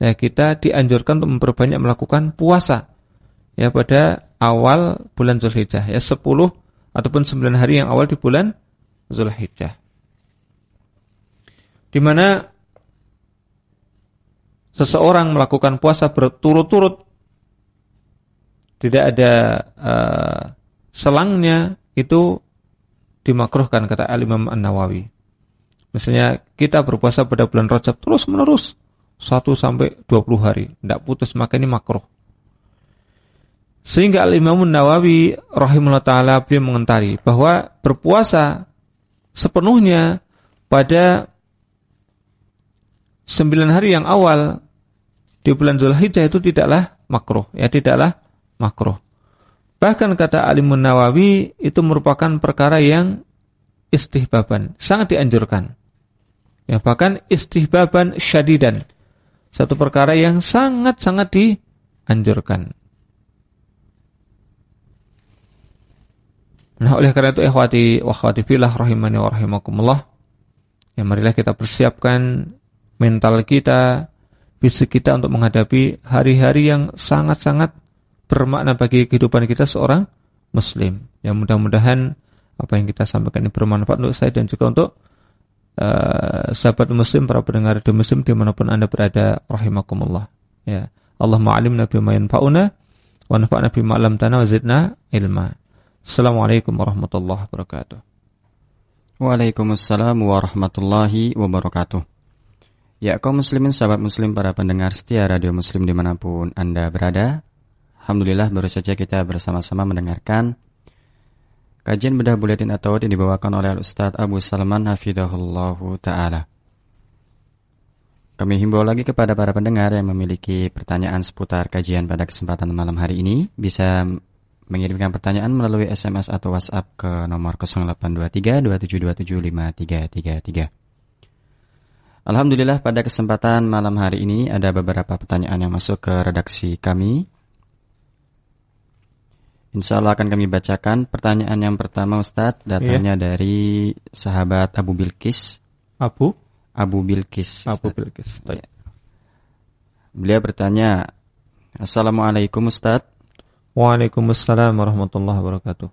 ya kita dianjurkan untuk memperbanyak melakukan puasa ya pada awal bulan Zulhijjah ya 10 ataupun 9 hari yang awal di bulan Zulhijjah. Di mana seseorang melakukan puasa berturut-turut tidak ada uh, selangnya itu dimakruhkan kata Al-Imam An-Nawawi. Misalnya kita berpuasa pada bulan Rajab terus menerus 1 sampai 20 hari, tidak putus maka ini makruh. Sehingga Al-Imam An-Nawawi rahimahullah taala beliau mengentari bahwa berpuasa sepenuhnya pada 9 hari yang awal di bulan Zulhijjah itu tidaklah makruh, ya tidaklah makruh. Bahkan kata Alimun Nawawi itu merupakan perkara yang istihbaban, sangat dianjurkan. Ya, bahkan istihbaban syadidan. Satu perkara yang sangat-sangat dianjurkan. Nah, oleh karena itu ikhwati wa akhwati fillah rahimani wa rahimakumullah. Ya marilah kita persiapkan mental kita, fisik kita untuk menghadapi hari-hari yang sangat-sangat bermakna bagi kehidupan kita seorang muslim. Yang mudah-mudahan apa yang kita sampaikan ini bermanfaat untuk saya dan juga untuk uh, sahabat muslim, para pendengar di muslim di mana pun anda berada, rahimakumullah. Ya. Allahumma alimna bima yanfa'una wa nafa'na bima 'allamtana wa zidna ilma. Assalamualaikum warahmatullahi wabarakatuh. Waalaikumsalam warahmatullahi wabarakatuh. Ya kaum muslimin sahabat muslim para pendengar setia radio muslim di mana pun anda berada Alhamdulillah baru saja kita bersama-sama mendengarkan kajian bedah buletin atau yang dibawakan oleh Ustaz Abu Salman Hafidahullahu Ta'ala. Kami himbau lagi kepada para pendengar yang memiliki pertanyaan seputar kajian pada kesempatan malam hari ini bisa mengirimkan pertanyaan melalui SMS atau WhatsApp ke nomor 0823 2727 Alhamdulillah pada kesempatan malam hari ini ada beberapa pertanyaan yang masuk ke redaksi kami Insya Allah akan kami bacakan pertanyaan yang pertama Ustadz datangnya iya. dari sahabat Abu Bilkis. Abu? Abu Bilkis. Abu Bilkis. Ya. Beliau bertanya, Assalamualaikum Ustaz. Waalaikumsalam warahmatullahi wabarakatuh.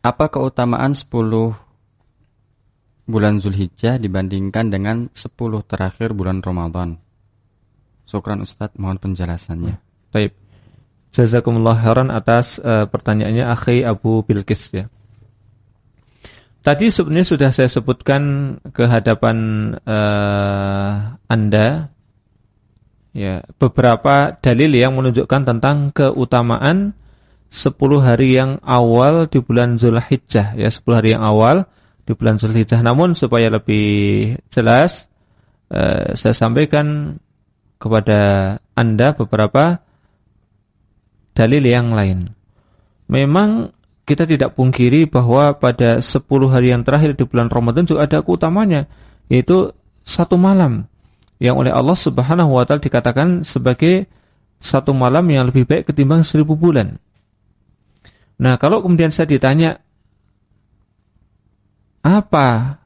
Apa keutamaan 10 bulan Zulhijjah dibandingkan dengan 10 terakhir bulan Ramadan? Syukran Ustaz, mohon penjelasannya. Baik. Jazakumullah khairan atas uh, pertanyaannya akhi Abu Bilqis ya. Tadi sebenarnya sudah saya sebutkan ke hadapan uh, Anda ya beberapa dalil yang menunjukkan tentang keutamaan 10 hari yang awal di bulan Zulhijjah ya 10 hari yang awal di bulan Zulhijjah namun supaya lebih jelas uh, saya sampaikan kepada Anda beberapa dalil yang lain. Memang kita tidak pungkiri bahwa pada 10 hari yang terakhir di bulan Ramadan juga ada keutamanya yaitu satu malam yang oleh Allah Subhanahu wa taala dikatakan sebagai satu malam yang lebih baik ketimbang seribu bulan. Nah, kalau kemudian saya ditanya apa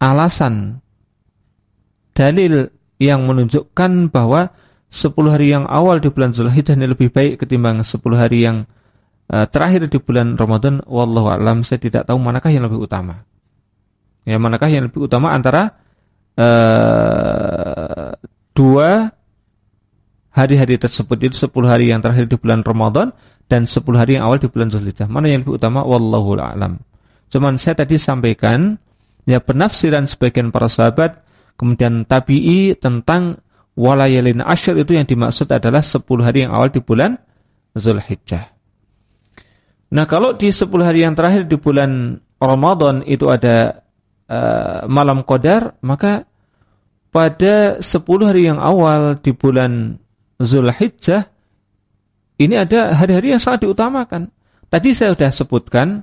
alasan dalil yang menunjukkan bahwa 10 hari yang awal di bulan Zulhijjah ini lebih baik ketimbang 10 hari yang uh, terakhir di bulan Ramadan wallahu alam saya tidak tahu manakah yang lebih utama. Ya manakah yang lebih utama antara uh, dua hari-hari tersebut itu 10 hari yang terakhir di bulan Ramadan dan 10 hari yang awal di bulan Zulhijjah. Mana yang lebih utama wallahu alam. Cuman saya tadi sampaikan ya penafsiran sebagian para sahabat kemudian tabi'i tentang walayalin asyir itu yang dimaksud adalah 10 hari yang awal di bulan Zulhijjah. Nah kalau di 10 hari yang terakhir di bulan Ramadan itu ada uh, malam qadar, maka pada 10 hari yang awal di bulan Zulhijjah ini ada hari-hari yang sangat diutamakan. Tadi saya sudah sebutkan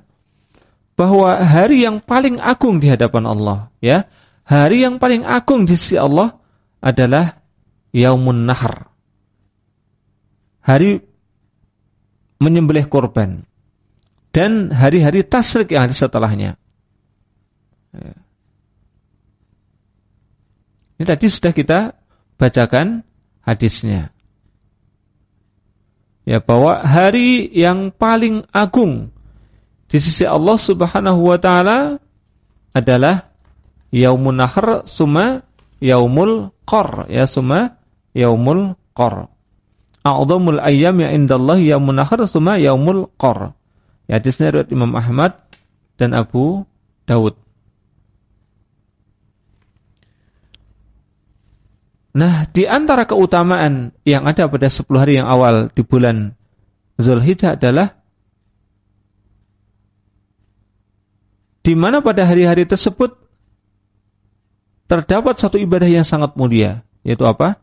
bahwa hari yang paling agung di hadapan Allah, ya, hari yang paling agung di sisi Allah adalah Yaumun Nahar. Hari menyembelih korban dan hari-hari tasrik yang ada setelahnya. Ya. Ini tadi sudah kita bacakan hadisnya. Ya bahwa hari yang paling agung di sisi Allah Subhanahu wa taala adalah Yaumun Nahr summa Yaumul Qar ya summa Yaumul Qar. A'dhamul ayyam ya indallah Yaumun Nahr summa Yaumul Qar. Ya, hadisnya riwayat Imam Ahmad dan Abu Dawud. Nah, di antara keutamaan yang ada pada 10 hari yang awal di bulan Zulhijjah adalah di mana pada hari-hari tersebut terdapat satu ibadah yang sangat mulia, yaitu apa?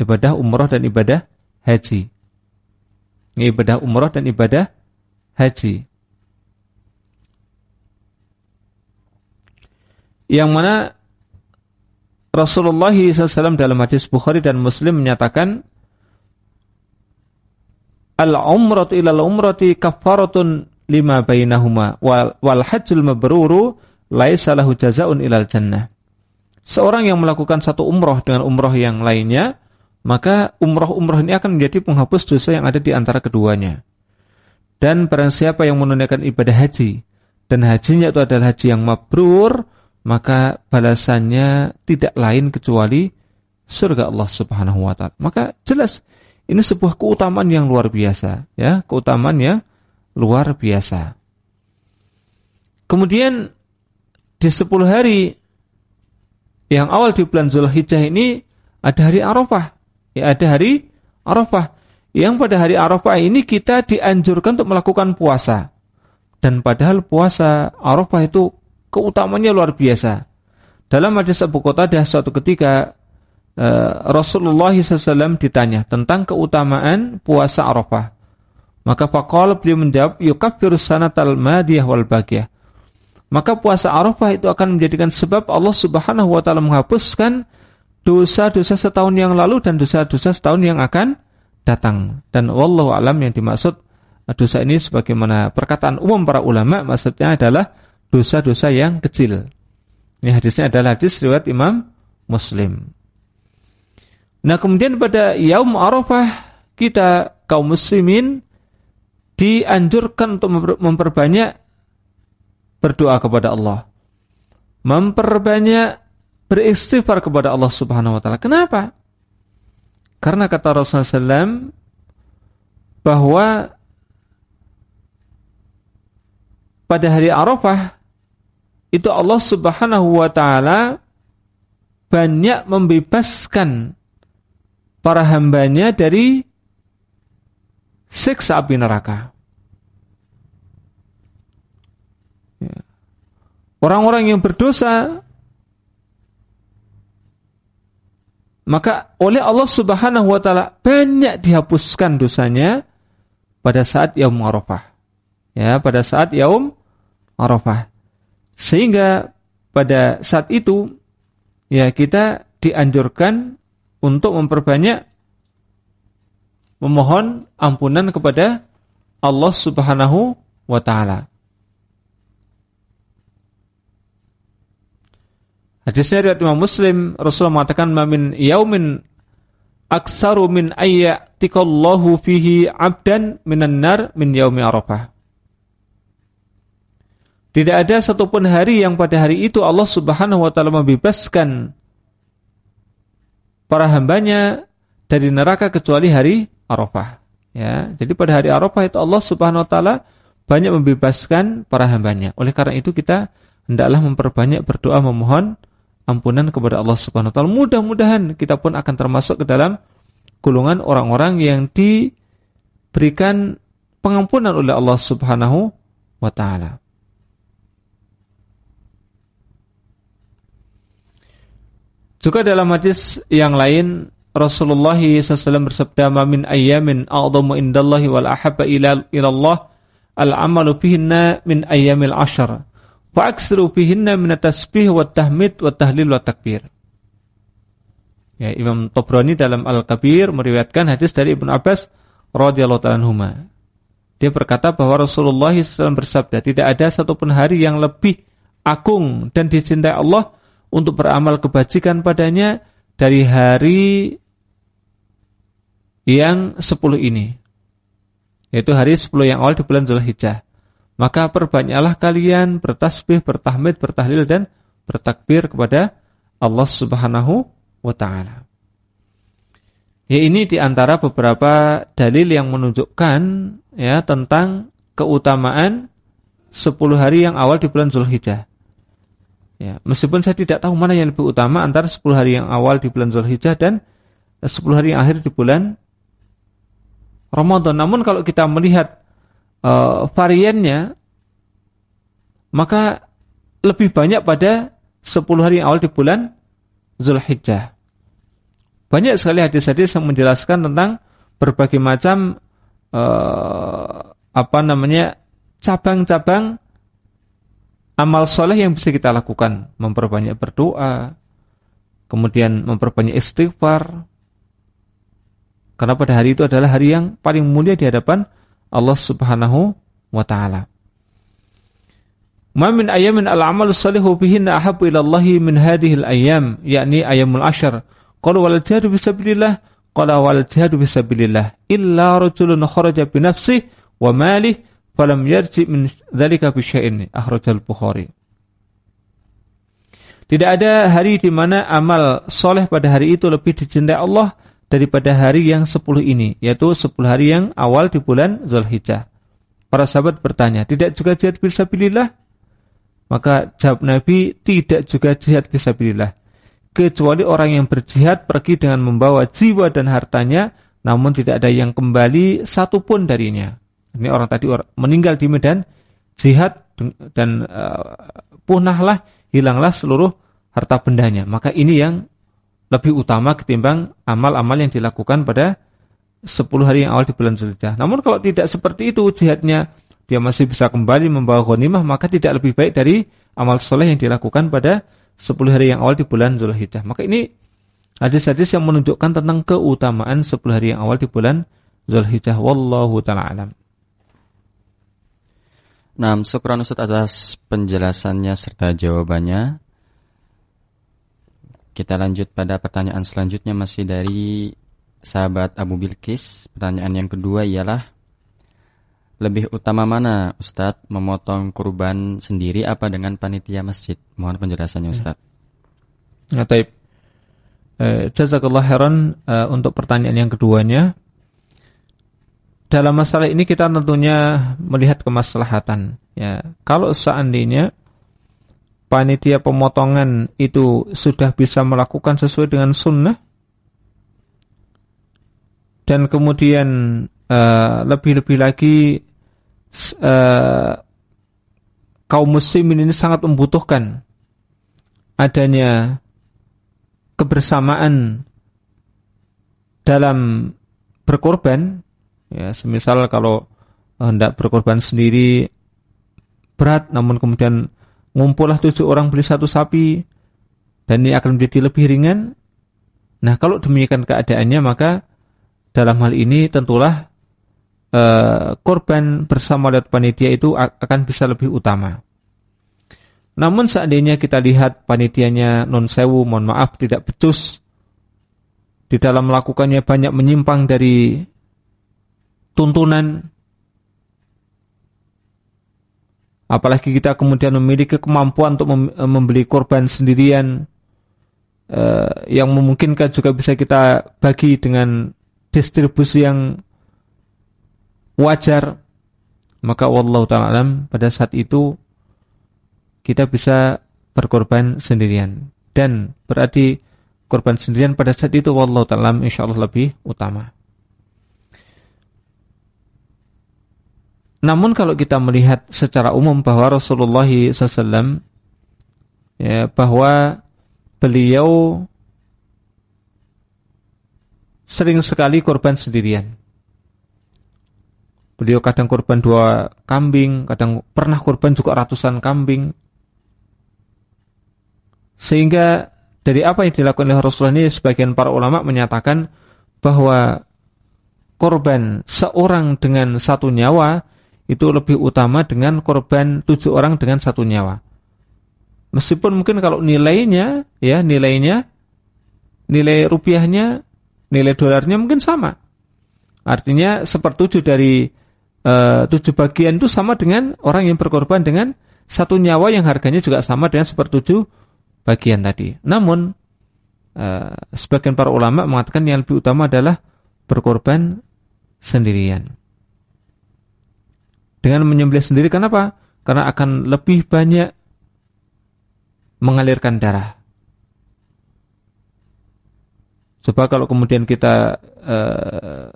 Ibadah umrah dan ibadah haji. Ibadah umrah dan ibadah haji. Yang mana Rasulullah SAW dalam hadis Bukhari dan Muslim menyatakan Al-umratu ilal umrati kafaratun lima bainahuma wal, wal hajjul mabruru laisa lahu jazaun ilal jannah. Seorang yang melakukan satu umroh dengan umroh yang lainnya, maka umroh-umroh ini akan menjadi penghapus dosa yang ada di antara keduanya. Dan barang siapa yang menunaikan ibadah haji dan hajinya itu adalah haji yang mabrur, maka balasannya tidak lain kecuali surga Allah Subhanahu wa taala. Maka jelas ini sebuah keutamaan yang luar biasa, ya, keutamaan yang luar biasa. Kemudian di 10 hari yang awal di bulan Zulhijjah ini ada hari Arafah. Ya, ada hari Arafah yang pada hari Arafah ini kita dianjurkan untuk melakukan puasa. Dan padahal puasa Arafah itu keutamanya luar biasa. Dalam hadis Abu Qatadah suatu ketika uh, Rasulullah SAW ditanya tentang keutamaan puasa Arafah. Maka faqala beliau menjawab yukaffiru sanatal madiyah wal bagiyah. Maka puasa Arafah itu akan menjadikan sebab Allah Subhanahu wa taala menghapuskan dosa-dosa setahun yang lalu dan dosa-dosa setahun yang akan datang. Dan wallahu alam yang dimaksud dosa ini sebagaimana perkataan umum para ulama maksudnya adalah dosa-dosa yang kecil. Ini hadisnya adalah hadis riwayat Imam Muslim. Nah kemudian pada Yaum Arafah kita kaum muslimin dianjurkan untuk memperbanyak berdoa kepada Allah. Memperbanyak beristighfar kepada Allah Subhanahu wa taala. Kenapa? Karena kata Rasulullah SAW bahwa pada hari Arafah itu Allah Subhanahu wa taala banyak membebaskan para hambanya dari siksa api neraka. Ya. Orang-orang yang berdosa maka oleh Allah Subhanahu wa taala banyak dihapuskan dosanya pada saat Yaum Arafah. Ya, pada saat Yaum Arafah. Sehingga pada saat itu ya kita dianjurkan untuk memperbanyak memohon ampunan kepada Allah Subhanahu wa taala. Hadisnya riwayat Imam Muslim, Rasulullah mengatakan mamin yaumin aksaru min ayyatikallahu fihi 'abdan minan nar min yaumi Arafah. Tidak ada satupun hari yang pada hari itu Allah Subhanahu wa taala membebaskan para hambanya dari neraka kecuali hari Arafah. Ya, jadi pada hari Arafah itu Allah Subhanahu wa taala banyak membebaskan para hambanya. Oleh karena itu kita hendaklah memperbanyak berdoa memohon ampunan kepada Allah Subhanahu wa taala. Mudah-mudahan kita pun akan termasuk ke dalam golongan orang-orang yang diberikan pengampunan oleh Allah Subhanahu wa taala. Juga dalam hadis yang lain Rasulullah SAW bersabda min ayyamin a'zamu indallahi wal ahabba ila ilallah al-amalu fihinna min ayyamil ashar fa fihinna min wa tahmid wa tahlil wa takbir Ya, Imam Tobroni dalam Al-Kabir meriwayatkan hadis dari Ibnu Abbas radhiyallahu taala Dia berkata bahwa Rasulullah SAW bersabda, tidak ada satupun hari yang lebih agung dan dicintai Allah untuk beramal kebajikan padanya dari hari yang 10 ini. Yaitu hari 10 yang awal di bulan Zulhijjah. Maka perbanyaklah kalian bertasbih, bertahmid, bertahlil dan bertakbir kepada Allah Subhanahu wa taala. Ya ini di antara beberapa dalil yang menunjukkan ya tentang keutamaan 10 hari yang awal di bulan Zulhijjah. Ya, meskipun saya tidak tahu mana yang lebih utama antara 10 hari yang awal di bulan Zulhijjah dan 10 hari yang akhir di bulan Ramadan. Namun kalau kita melihat uh, variannya maka lebih banyak pada 10 hari awal di bulan Zulhijjah. Banyak sekali hadis-hadis yang menjelaskan tentang berbagai macam uh, apa namanya cabang-cabang amal soleh yang bisa kita lakukan memperbanyak berdoa kemudian memperbanyak istighfar karena pada hari itu adalah hari yang paling mulia di hadapan Allah Subhanahu wa taala. Ma min ayamin al-amalu salihu bihinna ahabbu ila Allah min hadhihi al-ayyam yakni ayyamul ashar. Qala wal jihadu fisabilillah qala wal jihadu fisabilillah illa rajulun kharaja bi nafsihi wa malihi falam yarji min bi syai'in akhrajal Bukhari. Tidak ada hari di mana amal soleh pada hari itu lebih dicintai Allah daripada hari yang sepuluh ini, yaitu sepuluh hari yang awal di bulan Zulhijjah. Para sahabat bertanya, tidak juga jihad fisabilillah? Maka jawab Nabi, tidak juga jihad fisabilillah. Kecuali orang yang berjihad pergi dengan membawa jiwa dan hartanya, namun tidak ada yang kembali satupun darinya. Ini orang tadi meninggal di medan jihad dan uh, punahlah, hilanglah seluruh harta bendanya. Maka ini yang lebih utama ketimbang amal-amal yang dilakukan pada 10 hari yang awal di bulan Zulhijjah. Namun kalau tidak seperti itu jihadnya dia masih bisa kembali membawa ghanimah maka tidak lebih baik dari amal soleh yang dilakukan pada 10 hari yang awal di bulan Zulhijjah. Maka ini hadis-hadis yang menunjukkan tentang keutamaan 10 hari yang awal di bulan Zulhijjah. Wallahu taala alam. Nah, syukran Ustaz atas penjelasannya serta jawabannya. Kita lanjut pada pertanyaan selanjutnya masih dari sahabat Abu Bilkis. Pertanyaan yang kedua ialah lebih utama mana Ustadz memotong kurban sendiri apa dengan panitia masjid? Mohon penjelasannya Ustadz. Ya, taib. Eh, jazakallah heran eh, untuk pertanyaan yang keduanya. Dalam masalah ini kita tentunya melihat kemaslahatan. Ya, kalau seandainya panitia pemotongan itu sudah bisa melakukan sesuai dengan sunnah? Dan kemudian uh, lebih-lebih lagi uh, kaum muslimin ini sangat membutuhkan adanya kebersamaan dalam berkorban. Ya semisal kalau hendak berkorban sendiri berat. Namun kemudian ngumpullah tujuh orang beli satu sapi dan ini akan menjadi lebih ringan. Nah, kalau demikian keadaannya maka dalam hal ini tentulah uh, korban bersama lihat panitia itu akan bisa lebih utama. Namun seandainya kita lihat panitianya non sewu, mohon maaf tidak becus di dalam melakukannya banyak menyimpang dari tuntunan apalagi kita kemudian memiliki kemampuan untuk eh, membeli korban sendirian uh, yang memungkinkan juga bisa kita bagi dengan distribusi yang wajar. Maka Allah taala pada saat itu kita bisa berkorban sendirian. Dan berarti korban sendirian pada saat itu Allah taala insyaallah lebih utama Namun kalau kita melihat secara umum bahwa Rasulullah SAW ya, bahwa beliau sering sekali korban sendirian. Beliau kadang korban dua kambing, kadang pernah korban juga ratusan kambing. Sehingga dari apa yang dilakukan oleh Rasulullah ini sebagian para ulama menyatakan bahwa korban seorang dengan satu nyawa itu lebih utama dengan korban tujuh orang dengan satu nyawa. Meskipun mungkin kalau nilainya, ya nilainya, nilai rupiahnya, nilai dolarnya mungkin sama. Artinya sepertujuh dari uh, tujuh bagian itu sama dengan orang yang berkorban dengan satu nyawa yang harganya juga sama dengan sepertujuh bagian tadi. Namun, uh, sebagian para ulama mengatakan yang lebih utama adalah berkorban sendirian dengan menyembelih sendiri kenapa? Karena akan lebih banyak mengalirkan darah. Coba kalau kemudian kita uh,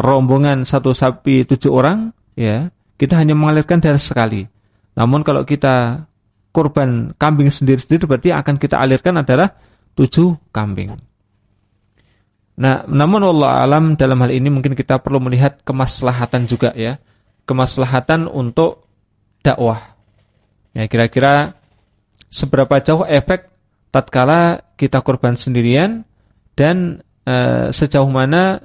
rombongan satu sapi tujuh orang, ya kita hanya mengalirkan darah sekali. Namun kalau kita korban kambing sendiri-sendiri berarti akan kita alirkan adalah tujuh kambing. Nah, namun Allah alam dalam hal ini mungkin kita perlu melihat kemaslahatan juga ya. Kemaslahatan untuk dakwah. Ya, kira-kira seberapa jauh efek tatkala kita korban sendirian dan e, sejauh mana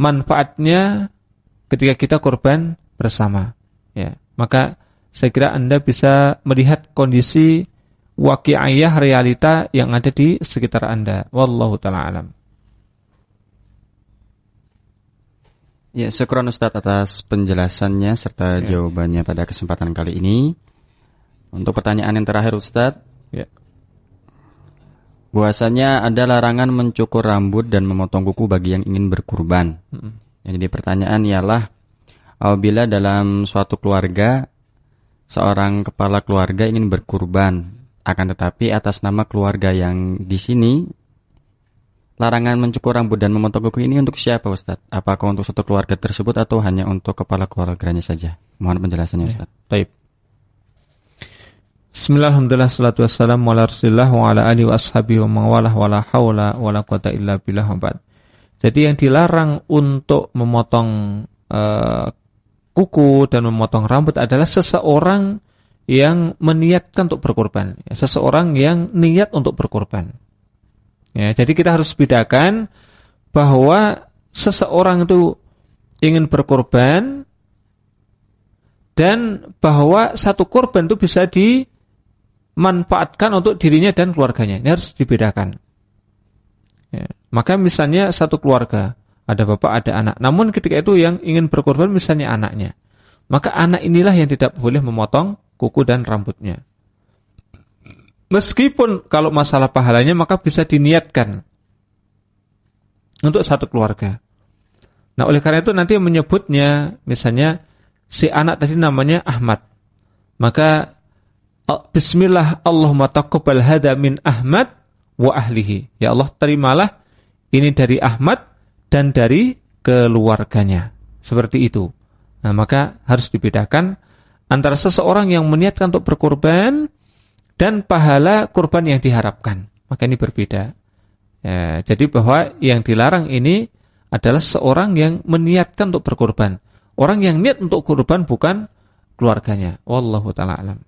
manfaatnya ketika kita korban bersama. Ya, maka saya kira Anda bisa melihat kondisi waqi'iyah realita yang ada di sekitar Anda. Wallahu taala alam. Ya, syukuran Ustadz atas penjelasannya serta ya. jawabannya pada kesempatan kali ini. Untuk pertanyaan yang terakhir Ustadz, ya. Bahwasanya ada larangan mencukur rambut dan memotong kuku bagi yang ingin berkurban. Hmm. Jadi pertanyaan ialah apabila dalam suatu keluarga seorang kepala keluarga ingin berkurban, akan tetapi atas nama keluarga yang di sini Larangan mencukur rambut dan memotong kuku ini untuk siapa Ustaz? Apakah untuk satu keluarga tersebut atau hanya untuk kepala keluarganya saja? Mohon penjelasannya Ustaz. Baik. Bismillahirrahmanirrahim. Salatu wassalamu ala Rasulillah wa ala alihi wa mawalah wa la haula wa la quwata illa billah Jadi yang dilarang untuk memotong uh, kuku dan memotong rambut adalah seseorang yang meniatkan untuk berkorban. Seseorang yang niat untuk berkorban. Ya, jadi kita harus bedakan bahwa seseorang itu ingin berkorban dan bahwa satu korban itu bisa di manfaatkan untuk dirinya dan keluarganya. Ini harus dibedakan. Ya. Maka misalnya satu keluarga, ada bapak, ada anak. Namun ketika itu yang ingin berkorban misalnya anaknya. Maka anak inilah yang tidak boleh memotong kuku dan rambutnya. Meskipun kalau masalah pahalanya maka bisa diniatkan untuk satu keluarga. Nah oleh karena itu nanti menyebutnya misalnya si anak tadi namanya Ahmad. Maka Bismillah Allahumma taqabbal hada min Ahmad wa ahlihi. Ya Allah terimalah ini dari Ahmad dan dari keluarganya. Seperti itu. Nah maka harus dibedakan antara seseorang yang meniatkan untuk berkorban dan pahala kurban yang diharapkan. Maka ini berbeda. Ya, jadi bahwa yang dilarang ini adalah seorang yang meniatkan untuk berkorban. Orang yang niat untuk kurban bukan keluarganya. Wallahu taala alam.